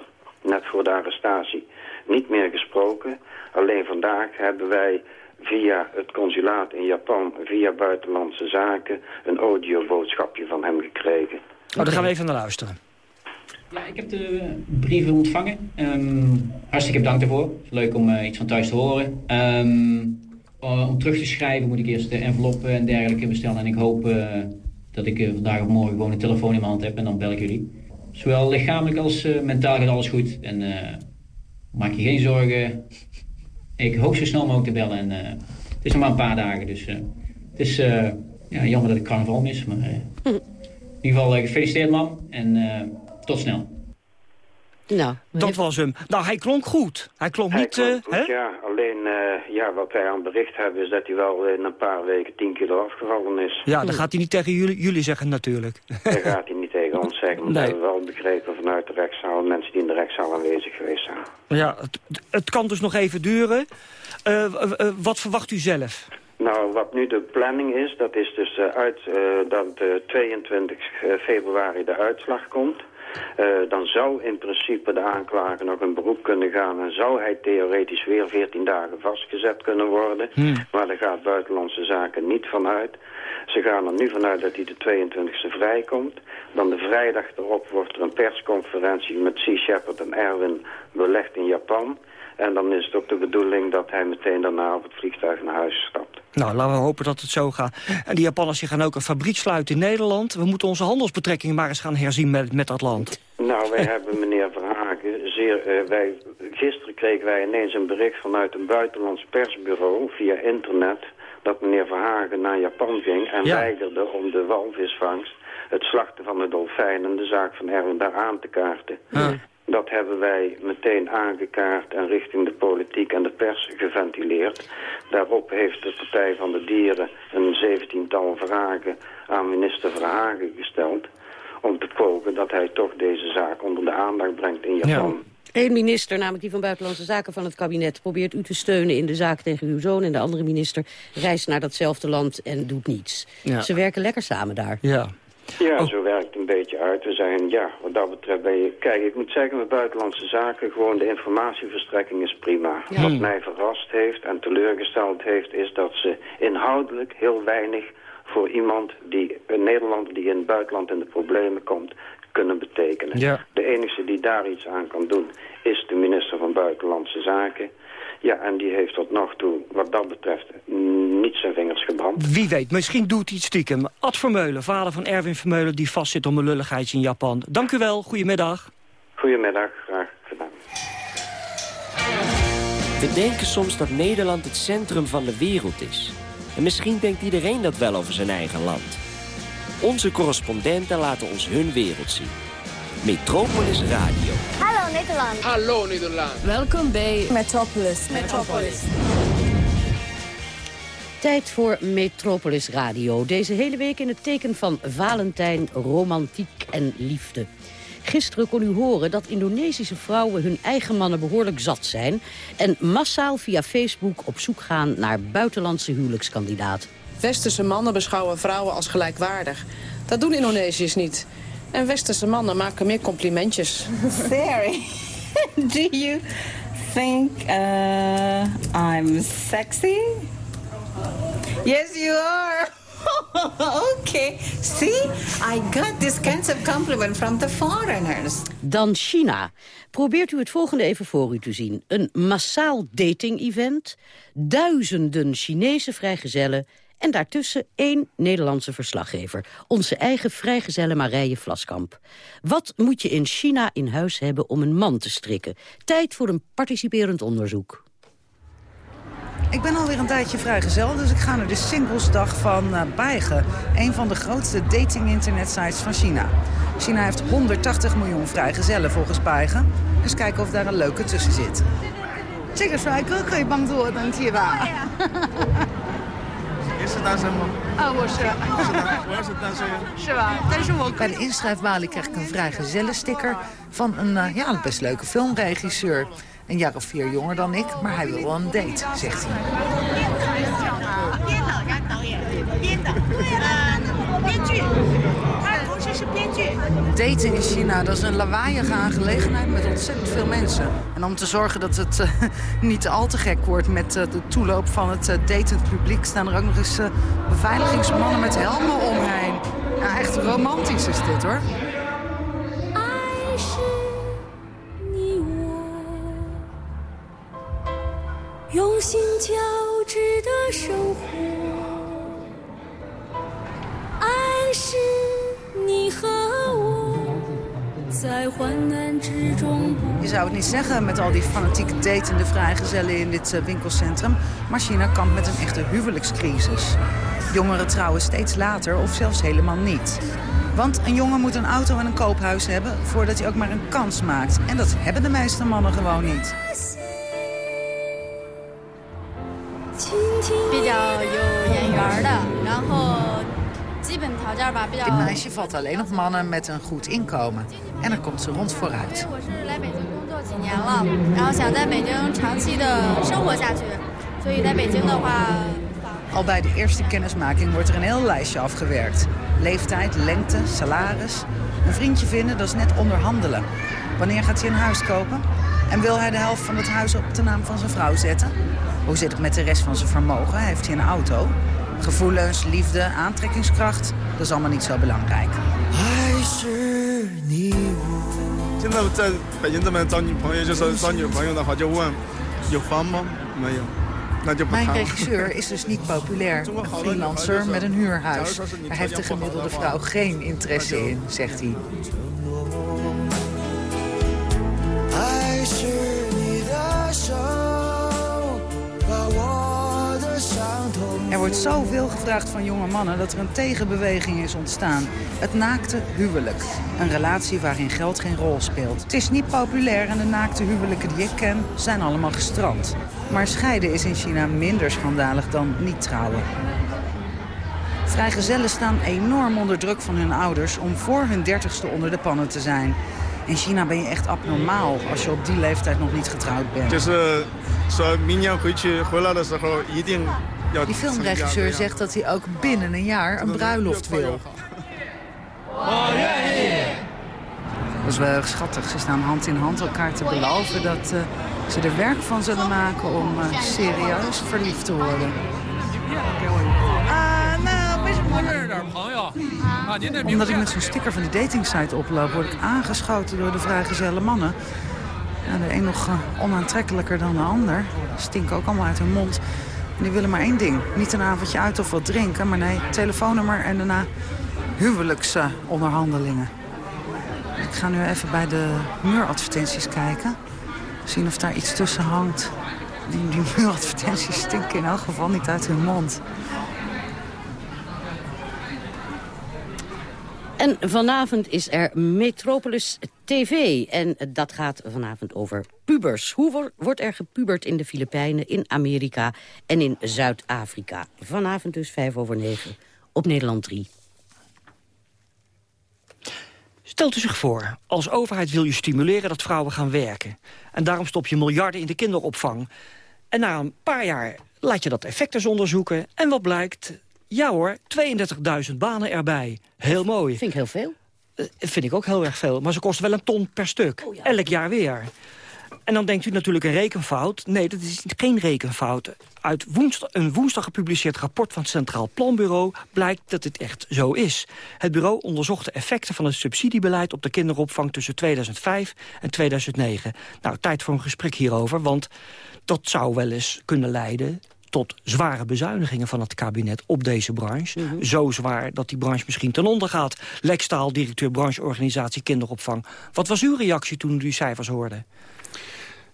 S26: net voor de arrestatie... niet meer gesproken. Alleen vandaag hebben wij via het consulaat in Japan, via Buitenlandse Zaken... een audioboodschapje van hem gekregen.
S23: Oh, daar gaan we even naar luisteren.
S27: Ja, ik heb de brieven ontvangen. Um, hartstikke bedankt daarvoor. Leuk om uh, iets van thuis te horen. Um, om terug te schrijven moet ik eerst de enveloppen en dergelijke bestellen. En ik hoop uh, dat ik uh, vandaag of morgen gewoon een telefoon in mijn hand heb en dan bel ik jullie. Zowel lichamelijk als mentaal gaat alles goed. En maak je geen zorgen. Ik hoop zo snel mogelijk te bellen. En, het is nog maar een paar dagen, dus het is ja, jammer dat ik carnaval mis. Maar in ieder geval gefeliciteerd man en tot snel.
S24: Nou,
S23: dat was hem. Nou, hij klonk goed. Hij klonk
S26: hij
S23: niet...
S26: Klonk
S23: uh,
S26: goed,
S23: hè?
S26: Ja, alleen uh, ja, wat wij aan bericht hebben is dat hij wel in een paar weken 10 kilo afgevallen is.
S23: Ja, dat gaat hij niet tegen jullie, jullie zeggen natuurlijk.
S26: Dat gaat hij niet tegen ons zeggen. Want
S23: Nee.
S26: we hebben wel begrepen vanuit de rechtszaal, mensen die in de rechtszaal aanwezig geweest zijn.
S23: Ja, het, het kan dus nog even duren. Uh, uh, wat verwacht u zelf?
S26: Nou, wat nu de planning is, dat is dus uh, uit, dat 22 februari de uitslag komt. Uh, dan zou in principe de aanklager nog een beroep kunnen gaan... en zou hij theoretisch weer 14 dagen vastgezet kunnen worden.
S23: Hmm.
S26: Maar daar gaat Buitenlandse Zaken niet vanuit. Ze gaan er nu vanuit dat hij de 22e vrijkomt. Dan de vrijdag erop wordt er een persconferentie met Sea Shepherd en Erwin belegd in Japan... En dan is het ook de bedoeling dat hij meteen daarna op het vliegtuig naar huis stapt.
S23: Nou, laten we hopen dat het zo gaat. En die Japanners die gaan ook een fabriek sluiten in Nederland. We moeten onze handelsbetrekkingen maar eens gaan herzien met, met dat land.
S26: Nou, wij <laughs> hebben meneer Verhagen zeer... Uh, wij, gisteren kregen wij ineens een bericht vanuit een buitenlands persbureau via internet... dat meneer Verhagen naar Japan ging en
S23: Ja.
S26: weigerde om de walvisvangst... het slachten van de dolfijn en de zaak van Erwin daar aan te kaarten. Dat hebben wij meteen aangekaart en richting de politiek en de pers geventileerd. Daarop heeft de Partij van de Dieren een zeventiental vragen aan minister Verhagen gesteld... om te pogen dat hij toch deze zaak onder de aandacht brengt in Japan.
S24: Eén minister, namelijk die van Buitenlandse Zaken van het kabinet... probeert u te steunen in de zaak tegen uw zoon. En de andere minister reist naar datzelfde land en doet niets.
S26: Ja.
S24: Ze werken lekker samen daar.
S23: Ja.
S26: Ja, zo werkt het een beetje uit. We zijn, ja, wat dat betreft ben je... Kijk, ik moet zeggen, met buitenlandse zaken, gewoon de informatieverstrekking is prima.
S23: Ja.
S26: Wat mij verrast heeft en teleurgesteld heeft, is dat ze inhoudelijk heel weinig voor iemand die, een Nederlander die in het buitenland in de problemen komt, kunnen betekenen.
S23: Ja.
S26: De enige die daar iets aan kan doen, is de minister van Buitenlandse Zaken. Ja, en die heeft tot nog toe, wat dat betreft, niet zijn vingers gebrand.
S23: Wie weet, misschien doet hij stiekem. Ad Vermeulen, vader van Erwin Vermeulen... die vastzit om een lulligheidje in Japan. Dank u wel, goedemiddag.
S26: Goedemiddag, graag gedaan.
S28: We denken soms dat Nederland het centrum van de wereld is. En misschien denkt iedereen dat wel over zijn eigen land. Onze correspondenten laten ons hun wereld zien. Metropolis Radio.
S29: Hallo Nederland.
S28: Hallo Nederland.
S29: Welkom bij Metropolis. Metropolis.
S24: Tijd voor Metropolis Radio. Deze hele week in het teken van Valentijn, romantiek en liefde. Gisteren kon u horen dat Indonesische vrouwen hun eigen mannen behoorlijk zat zijn... en massaal via Facebook op zoek gaan naar buitenlandse huwelijkskandidaat.
S20: Westerse mannen beschouwen vrouwen als gelijkwaardig. Dat doen Indonesiërs niet. En westerse mannen maken meer complimentjes.
S30: Very. <laughs> Do you think uh, I'm sexy? Yes, you are. <laughs> okay. See, I got this kinds of compliment from the foreigners.
S24: Dan China. Probeert u het volgende even voor u te zien. Een massaal dating-event, duizenden Chinese vrijgezellen... en daartussen één Nederlandse verslaggever. Onze eigen vrijgezelle Marije Vlaskamp. Wat moet je in China in huis hebben om een man te strikken? Tijd voor een participerend onderzoek.
S31: Ik ben alweer een tijdje vrijgezel, dus ik ga naar de singlesdag van uh, Baigen. Een van de grootste dating-internetsites van China. China heeft 180 miljoen vrijgezellen volgens Baigen. Dus kijken of daar een leuke tussen zit. <laughs> 这个帅哥可以帮助我登记吧？ <laughs>
S16: 也是单身吗？
S31: 啊，我是。
S16: 我也是单身。
S31: 是吧？但是我bij de inschrijfbalie krijg ik een vrijgezellensticker van een uh, ja, best leuke filmregisseur. Een jaar of vier jonger dan ik, maar hij wil wel een date, zegt hij. Daten in China, dat is een lawaaiige aangelegenheid met ontzettend veel mensen. En om te zorgen dat het uh, <laughs> niet al te gek wordt met uh, de toeloop van het uh, datend publiek... staan er ook nog eens beveiligingsmannen met helmen omheen. Echt romantisch is dit, hoor.
S32: 用
S31: Je zou het niet zeggen met al die fanatiek datende vrijgezellen in dit uh, winkelcentrum. Maar China kampt met een echte huwelijkscrisis. Jongeren trouwen steeds later of zelfs helemaal niet. Want een jongen moet een auto en een koophuis hebben voordat hij ook maar een kans maakt. En dat hebben de meeste mannen gewoon niet. In meisje valt alleen op mannen met een goed inkomen. En er komt ze rond vooruit. Al bij de eerste kennismaking wordt er een heel lijstje afgewerkt. Leeftijd, lengte, salaris. Een vriendje vinden, dat is net onderhandelen. Wanneer gaat hij een huis kopen? En wil hij de helft van het huis op de naam van zijn vrouw zetten? Hoe zit het met de rest van zijn vermogen? Heeft hij een auto? Gevoelens, liefde, aantrekkingskracht? Dat is allemaal niet zo belangrijk.
S16: 现在在北京这边找女朋友，就是找女朋友的话，就问有房吗？没有，那就不
S31: Mijn
S16: 谈了。
S31: regisseur is dus niet populair. Een freelancer met een huurhuis. Daar heeft de gemiddelde vrouw geen interesse in, zegt hij.
S21: 爱是你的手，把我的伤痛。
S31: er wordt zoveel gevraagd van jonge mannen dat er een tegenbeweging is ontstaan. Het naakte huwelijk. Een relatie waarin geld geen rol speelt. Het is niet populair en de naakte huwelijken die ik ken zijn allemaal gestrand. Maar scheiden is in China minder schandalig dan niet trouwen. Vrijgezellen staan enorm onder druk van hun ouders om voor hun dertigste onder de pannen te zijn. In China ben je echt abnormaal als je op die leeftijd nog niet getrouwd bent.
S16: 就是
S31: die filmregisseur zegt dat hij ook binnen een jaar een bruiloft wil. Dat is wel erg schattig. Ze staan hand in hand elkaar te beloven dat eh, ze er werk van zullen maken om eh, serieus verliefd te worden. Omdat ik met zo'n sticker van de datingsite oploop, word ik aangeschoten door de vrijgezelle mannen. Ja, de een nog eh, onaantrekkelijker dan de ander. Stinken ook allemaal uit hun mond. Die willen maar één ding. Niet een avondje uit of wat drinken, maar nee, telefoonnummer en daarna huwelijksonderhandelingen. ik ga nu even bij de muuradvertenties kijken. Zien of daar iets tussen hangt. Die, die muuradvertenties stinken in elk geval niet uit hun mond.
S24: En vanavond is er Metropolis TV. En dat gaat vanavond over pubers. Hoe wo- wordt er gepubert in de Filipijnen, in Amerika en in Zuid-Afrika? Vanavond dus vijf over negen op Nederland 3.
S23: Stelt u zich voor, als overheid wil je stimuleren dat vrouwen gaan werken. En daarom stop je miljarden in de kinderopvang. En na een paar jaar laat je dat effect eens onderzoeken. En wat blijkt? Ja hoor, 32.000 banen erbij. Heel mooi.
S24: Vind ik heel veel.
S23: Uh, vind ik ook heel erg veel. Maar ze kosten wel een ton per stuk. Oh, ja. Elk jaar weer. En dan denkt u natuurlijk een rekenfout. Nee, dat is geen rekenfout. Uit woensdag, een woensdag gepubliceerd rapport van het Centraal Planbureau... blijkt dat dit echt zo is. Het bureau onderzocht de effecten van het subsidiebeleid... op de kinderopvang tussen 2005 en 2009. Nou, tijd voor een gesprek hierover, want dat zou wel eens kunnen leiden tot zware bezuinigingen van het kabinet op deze branche. Mhm. Zo zwaar dat die branche misschien ten onder gaat. Lex Staal, directeur brancheorganisatie kinderopvang. Wat was uw reactie toen u die cijfers hoorde?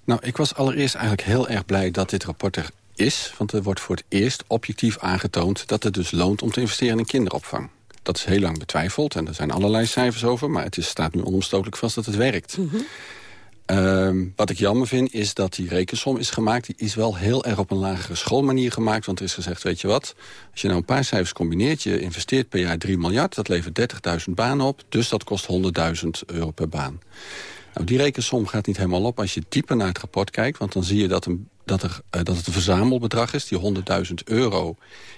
S33: Nou, ik was allereerst eigenlijk heel erg blij dat dit rapport er is. Want er wordt voor het eerst objectief aangetoond... dat het dus loont om te investeren in kinderopvang. Dat is heel lang betwijfeld en er zijn allerlei cijfers over... maar het is, staat nu onomstotelijk vast dat het werkt. Mhm. Ehm, wat ik jammer vind is dat die rekensom is gemaakt. Die is wel heel erg op een lagere schoolmanier gemaakt. Want er is gezegd, weet je wat, als je nou een paar cijfers combineert... je investeert per jaar 3 miljard, dat levert 30.000 banen op. Dus dat kost 100.000 euro per baan. Nou, die rekensom gaat niet helemaal op als je dieper naar het rapport kijkt. Want dan zie je dat, een, dat, er, uh, dat het een verzamelbedrag is. Die 100.000 euro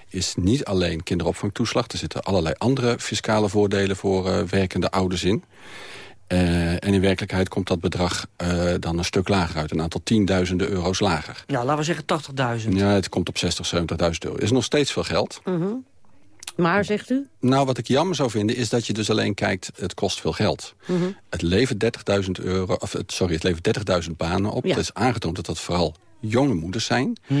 S33: is niet alleen kinderopvangtoeslag. Er zitten allerlei andere fiscale voordelen voor uh, werkende ouders in. Uh, en in werkelijkheid komt dat bedrag uh, dan een stuk lager uit. Een aantal tienduizenden euro's lager.
S23: Ja, laten we zeggen 80.000.
S33: Ja, het komt op 60, 70.000 euro. is nog steeds veel geld.
S24: Uh -huh. Maar, zegt u?
S33: Nou, wat ik jammer zou vinden is dat je dus alleen kijkt... het kost veel geld. Uh -huh. Het levert 30.000 euro, of sorry, het levert 30.000 banen op. Ja. Het is aangetoond dat dat vooral jonge moeders zijn.
S24: -huh.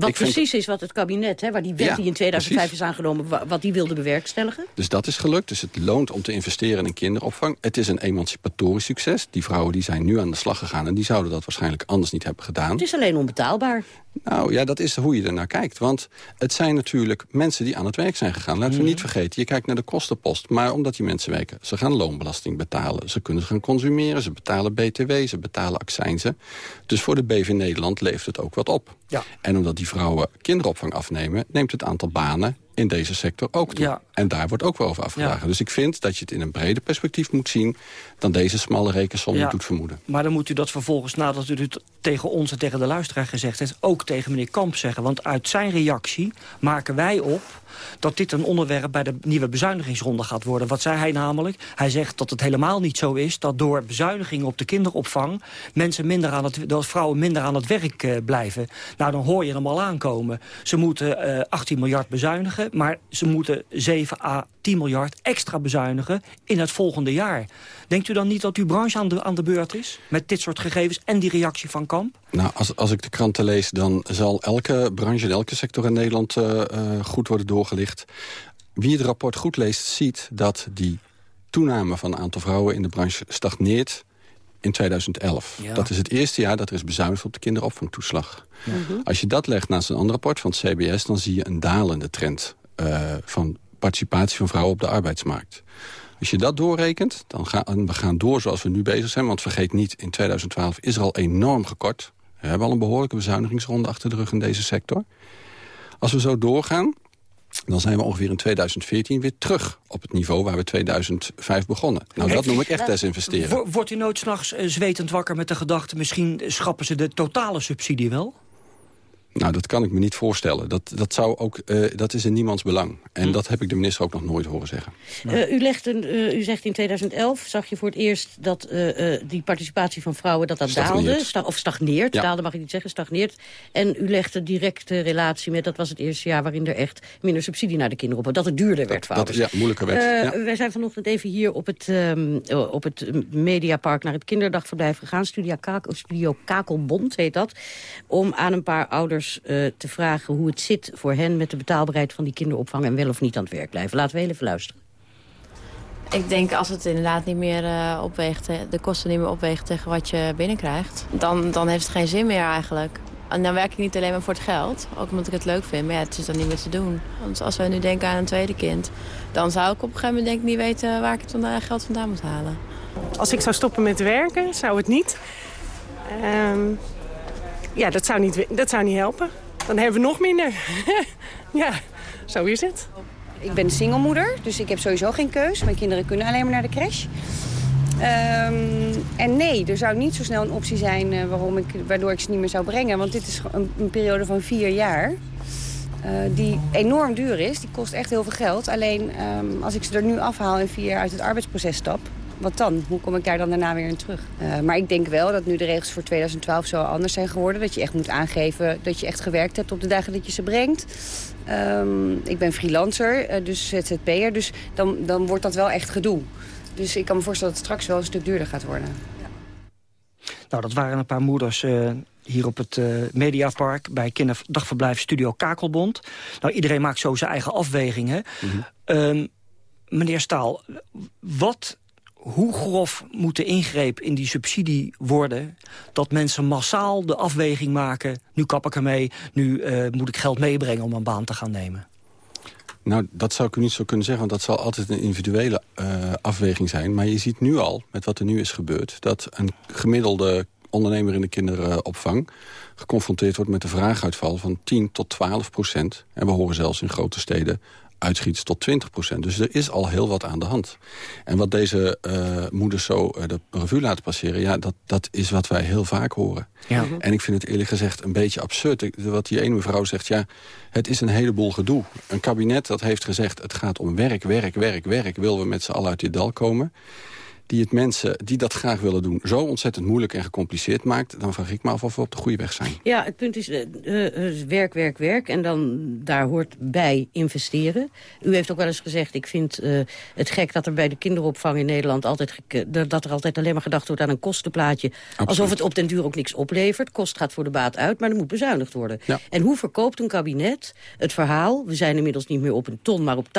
S24: Wat ik precies vind... is wat het kabinet, hè, waar die wet ja, die in 2005 precies. is aangenomen... wat die wilde bewerkstelligen?
S33: Dus dat is gelukt. Dus het loont om te investeren in kinderopvang. Het is een emancipatorisch succes. Die vrouwen die zijn nu aan de slag gegaan... en die zouden dat waarschijnlijk anders niet hebben gedaan.
S24: Het is alleen onbetaalbaar.
S33: Nou ja, dat is hoe je ernaar kijkt. Want het zijn natuurlijk mensen die aan het werk zijn gegaan. Laten we niet vergeten, je kijkt naar de kostenpost. Maar omdat die mensen werken, ze gaan loonbelasting betalen. Ze kunnen gaan consumeren, ze betalen btw, ze betalen accijnzen. Dus voor de BV Nederland leeft het ook wat op.
S23: Ja.
S33: En omdat die vrouwen kinderopvang afnemen... neemt het aantal banen in deze sector ook toe.
S23: Ja.
S33: En daar wordt ook wel over afgedragen. Ja. Dus ik vind dat je het in een breder perspectief moet zien... dan deze smalle rekensom ja. doet vermoeden.
S23: Maar dan moet u dat vervolgens, nadat u het tegen ons en tegen de luisteraar gezegd heeft... ook tegen meneer Kamp zeggen. Want uit zijn reactie maken wij op dat dit een onderwerp bij de nieuwe bezuinigingsronde gaat worden. Wat zei hij namelijk? Hij zegt dat het helemaal niet zo is dat door bezuinigingen op de kinderopvang... mensen minder aan het, dat vrouwen minder aan het werk uh, blijven. Nou, dan hoor je hem al aankomen. Ze moeten uh, 18 miljard bezuinigen, maar ze moeten 7 à 10 miljard extra bezuinigen in het volgende jaar. Denkt u dan niet dat uw branche aan de, aan de beurt is? Met dit soort gegevens en die reactie van Kamp?
S33: Nou, als, als ik de kranten lees, dan zal elke branche en elke sector in Nederland uh, uh, goed worden doorgelicht. Wie het rapport goed leest, ziet dat die toename van het aantal vrouwen in de branche stagneert in 2011. Ja. Dat is het eerste jaar dat er is bezuinigd op de kinderopvangtoeslag. Ja. Als je dat legt naast een ander rapport van het CBS... dan zie je een dalende trend uh, van participatie van vrouwen op de arbeidsmarkt. Als je dat doorrekent, dan gaan we gaan door zoals we nu bezig zijn. Want vergeet niet, in 2012 is er al enorm gekort. We hebben al een behoorlijke bezuinigingsronde achter de rug in deze sector. Als we zo doorgaan, dan zijn we ongeveer in 2014 weer terug op het niveau waar we 2005 begonnen. Nou, dat noem ik echt desinvesteren.
S23: Wordt u nooit s'nachts zwetend wakker met de gedachte... misschien schrappen ze de totale subsidie wel?
S33: Nou, dat kan ik me niet voorstellen. Dat, dat, zou ook, uh, dat is in niemands belang. En hm. dat heb ik de minister ook nog nooit horen zeggen.
S24: Uh, u, legt een, uh, u zegt in 2011, zag je voor het eerst dat die participatie van vrouwen dat dat daalde. Sta of stagneert, ja. daalde mag ik niet zeggen, stagneert. En u legt een directe relatie met, dat was het eerste jaar waarin er echt minder subsidie naar de kinderen op. Dat het duurder werd voor
S33: dat, Ja, moeilijker werd.
S24: Ja. Wij zijn vanochtend even hier op het, um, op het Mediapark naar het kinderdagverblijf gegaan. Studio, Kakel, Studio Kakelbond heet dat. Om aan een paar ouders uh, te vragen hoe het zit voor hen... met de betaalbaarheid van die kinderopvang en wel of niet aan het werk blijven. Laten we heel even luisteren.
S25: Ik denk als het inderdaad niet meer uh, opweegt, de kosten niet meer opwegen tegen wat je binnenkrijgt... Dan, dan heeft het geen zin meer eigenlijk. En dan werk ik niet alleen maar voor het geld, ook omdat ik het leuk vind. Maar ja, het is dan niet meer te doen. Want als we nu denken aan een tweede kind... dan zou ik op een gegeven moment denk ik niet weten waar ik het vandaan, geld vandaan moet halen.
S34: Als ik zou stoppen met werken, zou het niet. Um, ja, dat zou, niet, dat zou niet helpen. Dan hebben we nog minder. <laughs> ja, zo is het.
S35: Ik ben singlemoeder, dus ik heb sowieso geen keus. Mijn kinderen kunnen alleen maar naar de crash. Ehm, en nee, er zou niet zo snel een optie zijn uh, waarom ik, waardoor ik ze niet meer zou brengen. Want dit is een, periode van vier jaar. Uh, die enorm duur is. Die kost echt heel veel geld. Alleen um, als ik ze er nu afhaal en vier jaar uit het arbeidsproces stap... wat dan? Hoe kom ik daar dan daarna weer in terug? Uh, maar ik denk wel dat nu de regels voor 2012 zo anders zijn geworden. Dat je echt moet aangeven dat je echt gewerkt hebt op de dagen dat je ze brengt. Um, ik ben freelancer, uh, dus ZZP'er. Dus dan, dan wordt dat wel echt gedoe. Dus ik kan me voorstellen dat het straks wel een stuk duurder gaat worden.
S23: Nou, dat waren een paar moeders uh, hier op het uh, Mediapark... bij kinderdagverblijf Studio Kakelbond. Nou, iedereen maakt zo zijn eigen afwegingen. Mm -hmm. um, meneer Staal, wat, hoe grof moet de ingreep in die subsidie worden... dat mensen massaal de afweging maken... nu kap ik ermee, nu uh, moet ik geld meebrengen om een baan te gaan nemen?
S33: Nou, dat zou ik u niet zo kunnen zeggen, want dat zal altijd een individuele uh, afweging zijn. Maar je ziet nu al, met wat er nu is gebeurd... dat een gemiddelde ondernemer in de kinderopvang... geconfronteerd wordt met een vraaguitval van 10 tot 12 procent. En we horen zelfs in grote steden uitschiet tot 20 procent. Dus er is al heel wat aan de hand. En wat deze uh, moeders zo uh, de revue laten passeren... ja, dat, dat is wat wij heel vaak horen. Ja. En ik vind het eerlijk gezegd een beetje absurd. Wat die ene mevrouw zegt, ja, het is een heleboel gedoe. Een kabinet dat heeft gezegd, het gaat om werk, werk, werk, werk... willen we met z'n allen uit dit dal komen die het mensen die dat graag willen doen... zo ontzettend moeilijk en gecompliceerd maakt... dan vraag ik me af of we op de goede weg zijn.
S24: Ja, het punt is uh, uh, werk, werk, werk. En dan daar hoort bij investeren. U heeft ook wel eens gezegd... ik vind uh, het gek dat er bij de kinderopvang in Nederland... Altijd dat er altijd alleen maar gedacht wordt aan een kostenplaatje. Absoluut. Alsof het op den duur ook niks oplevert. Kost gaat voor de baat uit, maar er moet bezuinigd worden. Ja. En hoe verkoopt een kabinet het verhaal... we zijn inmiddels niet meer op een ton, maar op 80.000,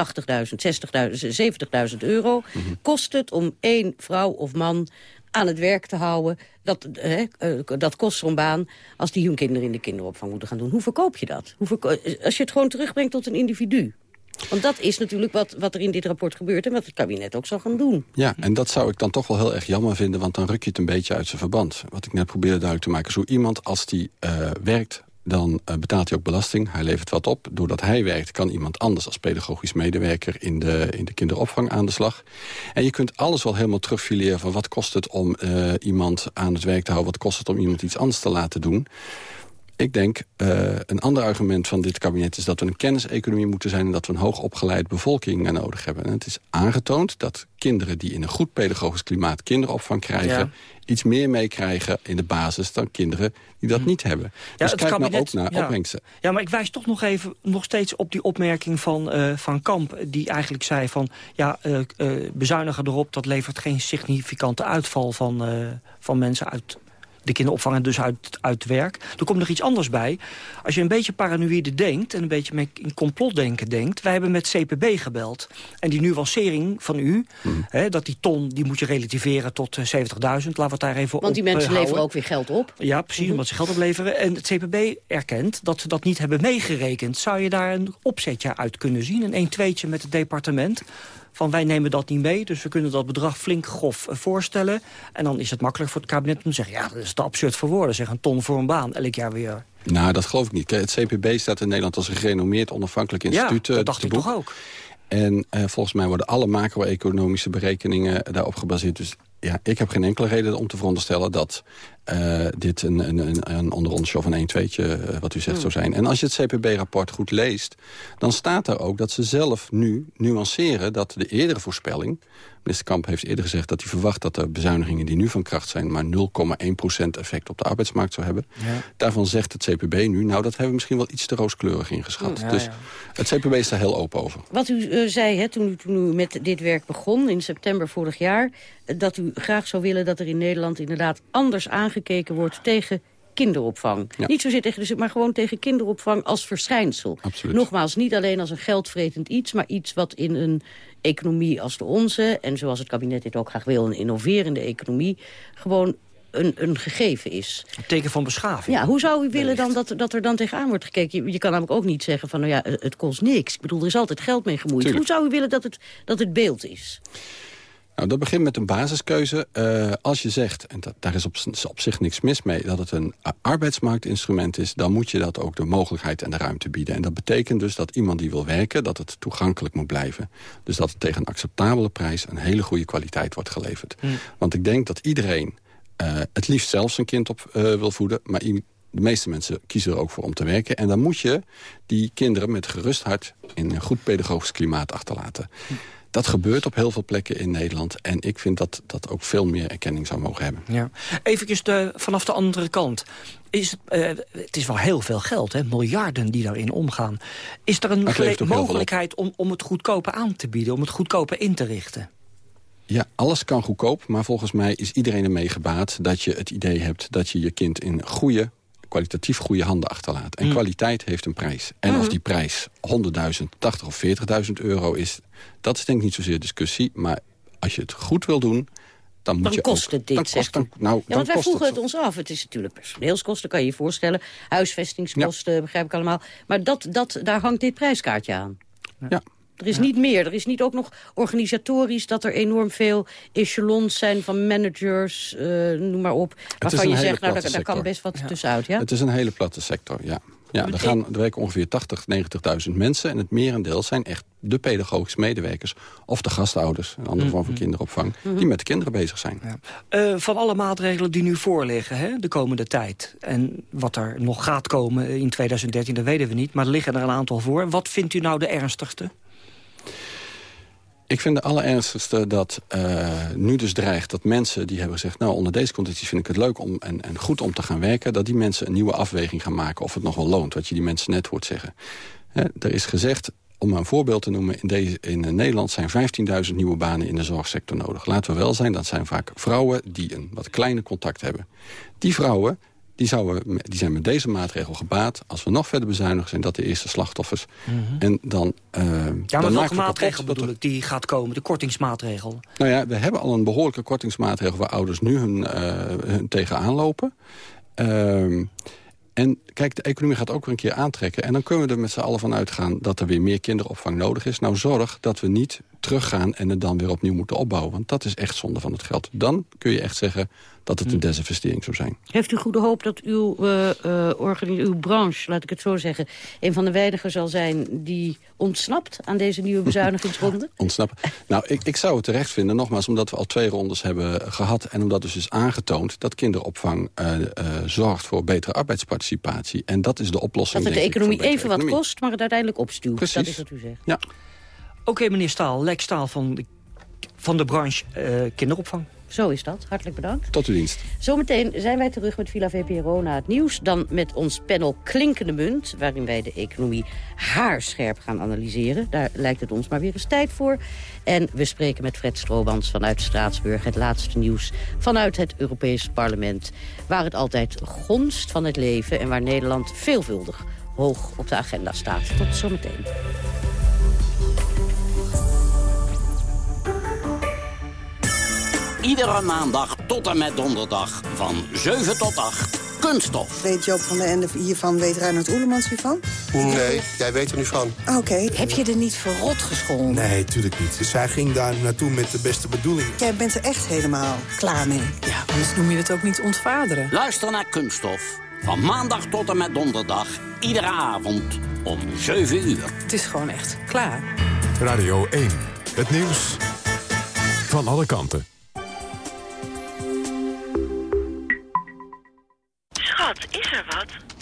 S24: 60.000, 70.000 euro... Mm -hmm. kost het om één vrouw of man aan het werk te houden. Dat, hè, dat kost zo'n baan als die hun kinderen in de kinderopvang moeten gaan doen. Hoe verkoop je dat? Hoe verko als je het gewoon terugbrengt tot een individu. Want dat is natuurlijk wat, wat er in dit rapport gebeurt... en wat het kabinet ook zal gaan doen.
S33: Ja, en dat zou ik dan toch wel heel erg jammer vinden... want dan ruk je het een beetje uit zijn verband. Wat ik net probeerde duidelijk te maken. Zo iemand als die werkt dan uh, betaalt hij ook belasting. Hij levert wat op. Doordat hij werkt kan iemand anders als pedagogisch medewerker... in de, in de kinderopvang aan de slag. En je kunt alles wel helemaal terugfileren van wat kost het om uh, iemand aan het werk te houden... wat kost het om iemand iets anders te laten doen... Ik denk, uh, een ander argument van dit kabinet is dat we een kenniseconomie moeten zijn... en dat we een hoogopgeleide bevolking nodig hebben. En het is aangetoond dat kinderen die in een goed pedagogisch klimaat kinderopvang krijgen... Ja. iets meer meekrijgen in de basis dan kinderen die dat hm. niet hebben. Ja, dus kijk kabinet, nou ook naar
S23: ja.
S33: opbrengsten.
S23: Ja, maar ik wijs toch nog even nog steeds op die opmerking van, uh, van Kamp... die eigenlijk zei van, ja, uh, bezuinigen erop... dat levert geen significante uitval van, van mensen uit de kinderopvang en dus uit, uit werk. Er komt nog iets anders bij. Als je een beetje paranoïde denkt en een beetje met in complotdenken denkt... wij hebben met CPB gebeld. En die nuancering van u, hmm. hè, dat die ton die moet je relativeren tot 70.000. Laten we het daar even op
S24: Want die mensen
S23: uh,
S24: leveren ook weer geld op.
S23: Ja, precies, mm omdat ze geld opleveren. En het CPB erkent dat ze dat niet hebben meegerekend. Zou je daar een opzetje uit kunnen zien? Een 1-2'tje met het departement? Van wij nemen dat niet mee, dus we kunnen dat bedrag flink grof voorstellen. En dan is het makkelijk voor het kabinet om te zeggen... ja, dat is te absurd voor woorden, zeg een ton voor een baan, elk jaar weer.
S33: Nou, dat geloof ik niet. Het CPB staat in Nederland als een gerenommeerd onafhankelijk instituut.
S23: Ja, dat dacht ik toch ook.
S33: En uh, volgens mij worden alle macro-economische berekeningen daarop gebaseerd. Dus ja, ik heb geen enkele reden om te veronderstellen dat uh, dit een, een, een, een onderonsje of een 1 2 uh, wat u zegt
S23: Hmm.
S33: zou zijn. En als je het CPB-rapport goed leest, dan staat er ook dat ze zelf nu nuanceren dat de eerdere voorspelling... Minister Kamp heeft eerder gezegd dat hij verwacht dat de bezuinigingen die nu van kracht zijn... maar 0,1% effect op de arbeidsmarkt zou hebben.
S23: Ja.
S33: Daarvan zegt het CPB nu, nou dat hebben we misschien wel iets te rooskleurig ingeschat.
S23: Ja,
S33: dus
S23: ja.
S33: het CPB is daar heel open over.
S24: Wat u uh, zei hè, toen, u, toen u met dit werk begon in september vorig jaar... dat u graag zou willen dat er in Nederland inderdaad anders aangekeken wordt tegen kinderopvang.
S33: Ja.
S24: Niet zozeer tegen de, maar gewoon tegen kinderopvang als verschijnsel.
S33: Absoluut.
S24: Nogmaals, niet alleen als een geldvretend iets... maar iets wat in een economie als de onze... en zoals het kabinet dit ook graag wil, een innoverende economie... gewoon een, een gegeven is.
S23: Een teken van beschaving.
S24: Ja, hoe zou u willen dan dat, dat er dan tegenaan wordt gekeken? Je, je kan namelijk ook niet zeggen van, nou ja, het kost niks. Ik bedoel, er is altijd geld mee gemoeid.
S33: Tuurlijk.
S24: Hoe zou u willen dat het, dat het beeld is?
S33: Nou, dat begint met een basiskeuze. Uh, als je zegt, en dat, daar is op, op, zich niks mis mee... dat het een arbeidsmarktinstrument is... dan moet je dat ook de mogelijkheid en de ruimte bieden. En dat betekent dus dat iemand die wil werken... dat het toegankelijk moet blijven. Dus dat het tegen een acceptabele prijs... een hele goede kwaliteit wordt geleverd. Hmm. Want ik denk dat iedereen uh, het liefst zelf zijn kind op uh, wil voeden... maar de meeste mensen kiezen er ook voor om te werken. En dan moet je die kinderen met gerust hart... in een goed pedagogisch klimaat achterlaten. Hmm. Dat gebeurt op heel veel plekken in Nederland. En ik vind dat dat ook veel meer erkenning zou mogen hebben.
S23: Ja. Even de, vanaf de andere kant. Is het, uh, het is wel heel veel geld, hè? miljarden die daarin omgaan. Is er een mogelijkheid om, om het goedkoper aan te bieden... om het goedkoper in te richten?
S33: Ja, alles kan goedkoop, maar volgens mij is iedereen ermee gebaat... dat je het idee hebt dat je je kind in goede, kwalitatief goede handen achterlaat. En mm. kwaliteit heeft een prijs. En of mm-hmm. die prijs 100.000, 80 of 40.000 euro is... dat is denk ik niet zozeer discussie. Maar als je het goed wil doen, dan moet
S24: dan
S33: je
S24: kost het dit, dan kost, dan, nou, ja, want wij vroegen het, ons af. Het is natuurlijk personeelskosten, kan je je voorstellen. Huisvestingskosten, begrijp ik allemaal. Maar dat, dat, daar hangt dit prijskaartje aan.
S33: Ja.
S24: Er is niet meer. Er is niet ook nog organisatorisch dat er enorm veel echelons zijn van managers, uh, noem maar op. Waarvan je zegt, nou, daar, daar, kan best wat tussenuit. Ja?
S33: Het is een hele platte sector, ja. Ja, er, gaan, er werken ongeveer 80, 90.000 mensen. En het merendeel zijn echt de pedagogische medewerkers... of de gastouders, een andere vorm van mhm. kinderopvang... die mhm. met de kinderen bezig zijn. Ja.
S23: Uh, van alle maatregelen die nu voorliggen hè, de komende tijd... en wat er nog gaat komen in 2013, dat weten we niet... maar er liggen er een aantal voor. Wat vindt u nou de ernstigste?
S33: Ik vind de allerernstigste dat uh, nu dus dreigt dat mensen die hebben gezegd... nou, onder deze condities vind ik het leuk om, en, en goed om te gaan werken... dat die mensen een nieuwe afweging gaan maken of het nog wel loont. Wat je die mensen net hoort zeggen. er is gezegd, om een voorbeeld te noemen... in, deze, in Nederland zijn 15.000 nieuwe banen in de zorgsector nodig. Laten we wel zijn, dat zijn vaak vrouwen die een wat kleiner contact hebben. Die vrouwen die, zouden, die zijn met deze maatregel gebaat. Als we nog verder bezuinigen, zijn dat de eerste slachtoffers. Mhm. En dan, uh,
S23: ja, maar welke maatregel bedoel ik die gaat komen? De kortingsmaatregel?
S33: Nou ja, we hebben al een behoorlijke kortingsmaatregel... waar ouders nu hun, uh, hun tegenaan lopen. Uh, en kijk, de economie gaat ook weer een keer aantrekken. En dan kunnen we er met z'n allen van uitgaan dat er weer meer kinderopvang nodig is. Nou, zorg dat we niet teruggaan en het dan weer opnieuw moeten opbouwen. Want dat is echt zonde van het geld. Dan kun je echt zeggen dat het een hm. desinvestering zou zijn.
S24: Heeft u goede hoop dat uw, uh, uh, uw branche, laat ik het zo zeggen... een van de weinigen zal zijn die ontsnapt aan deze nieuwe <laughs> bezuinigingsronde?
S33: ontsnappen? Nou, ik, ik zou het terecht vinden, nogmaals, omdat we al twee rondes hebben gehad... en omdat dus is aangetoond dat kinderopvang uh, zorgt voor betere arbeidsparticipatie. En dat is de oplossing,
S24: Dat het de economie even wat kost, maar het uiteindelijk opstuwt.
S33: Precies.
S24: Dat is wat u zegt.
S33: Ja.
S23: Oké, meneer Staal, Lex Staal van de, van de branche kinderopvang.
S24: Zo is dat. Hartelijk bedankt.
S33: Tot uw dienst.
S24: Zometeen zijn wij terug met Villa VPRO na het nieuws. Dan met ons panel Klinkende Munt, waarin wij de economie haarscherp gaan analyseren. Daar lijkt het ons maar weer eens tijd voor. En we spreken met Fred Stroobans vanuit Straatsburg. Het laatste nieuws vanuit het Europees Parlement. Waar het altijd gonst van het leven en waar Nederland veelvuldig hoog op de agenda staat. Tot zometeen.
S36: Iedere maandag tot en met donderdag van 7 tot 8. Kunststof.
S37: Weet Joop van de Ende hiervan, weet Reinhard Oelemans hiervan?
S38: Nee, jij weet er nu van.
S37: Ah, oké.
S24: Heb je er niet verrot gescholden?
S38: Nee, tuurlijk niet. Zij ging daar naartoe met de beste bedoelingen.
S37: Jij bent er echt helemaal klaar mee.
S39: Ja, anders noem je het ook niet ontvaderen.
S36: Luister naar Kunststof. Van maandag tot en met donderdag. Iedere avond om 7 uur.
S39: Het is gewoon echt klaar.
S1: Radio 1. Het nieuws van alle kanten.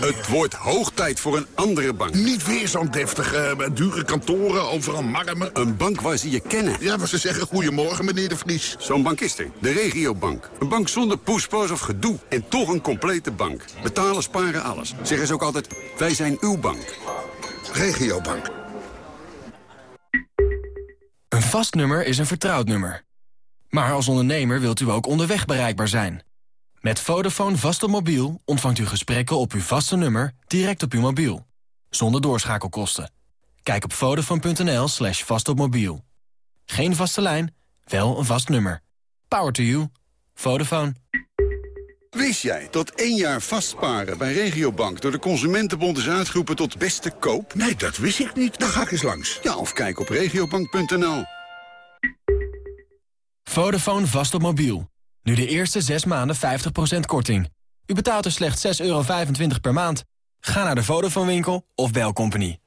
S40: Het wordt hoog tijd voor een andere bank.
S41: Niet weer zo'n deftige, uh, dure kantoren, overal marmer.
S40: Een bank waar ze je kennen.
S41: Ja, waar ze zeggen goedemorgen, meneer de Vries.
S40: Zo'n bank is er. De regiobank. Een bank zonder poespas of gedoe. En toch een complete bank. Betalen, sparen, alles. Zeggen ze ook altijd, wij zijn uw bank.
S41: Regiobank.
S42: Een vast nummer is een vertrouwd nummer. Maar als ondernemer wilt u ook onderweg bereikbaar zijn.
S43: Met Vodafone vast op mobiel ontvangt u gesprekken op uw vaste nummer direct op uw mobiel. Zonder doorschakelkosten. Kijk op vodafone.nl slash vastopmobiel. Geen vaste lijn, wel een vast nummer. Power to you. Vodafone.
S40: Wist jij dat één jaar vastparen bij Regiobank door de Consumentenbond is uitgeroepen tot beste koop?
S41: Nee, dat wist ik niet. Dan ga ik eens langs.
S40: Ja, of kijk op regiobank.nl.
S43: Vodafone vast op mobiel. Nu de eerste 6 maanden 50% korting. U betaalt er slechts 6,25 euro per maand. Ga naar de Vodafone winkel of bel Company.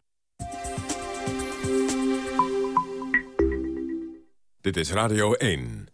S1: Dit is Radio 1.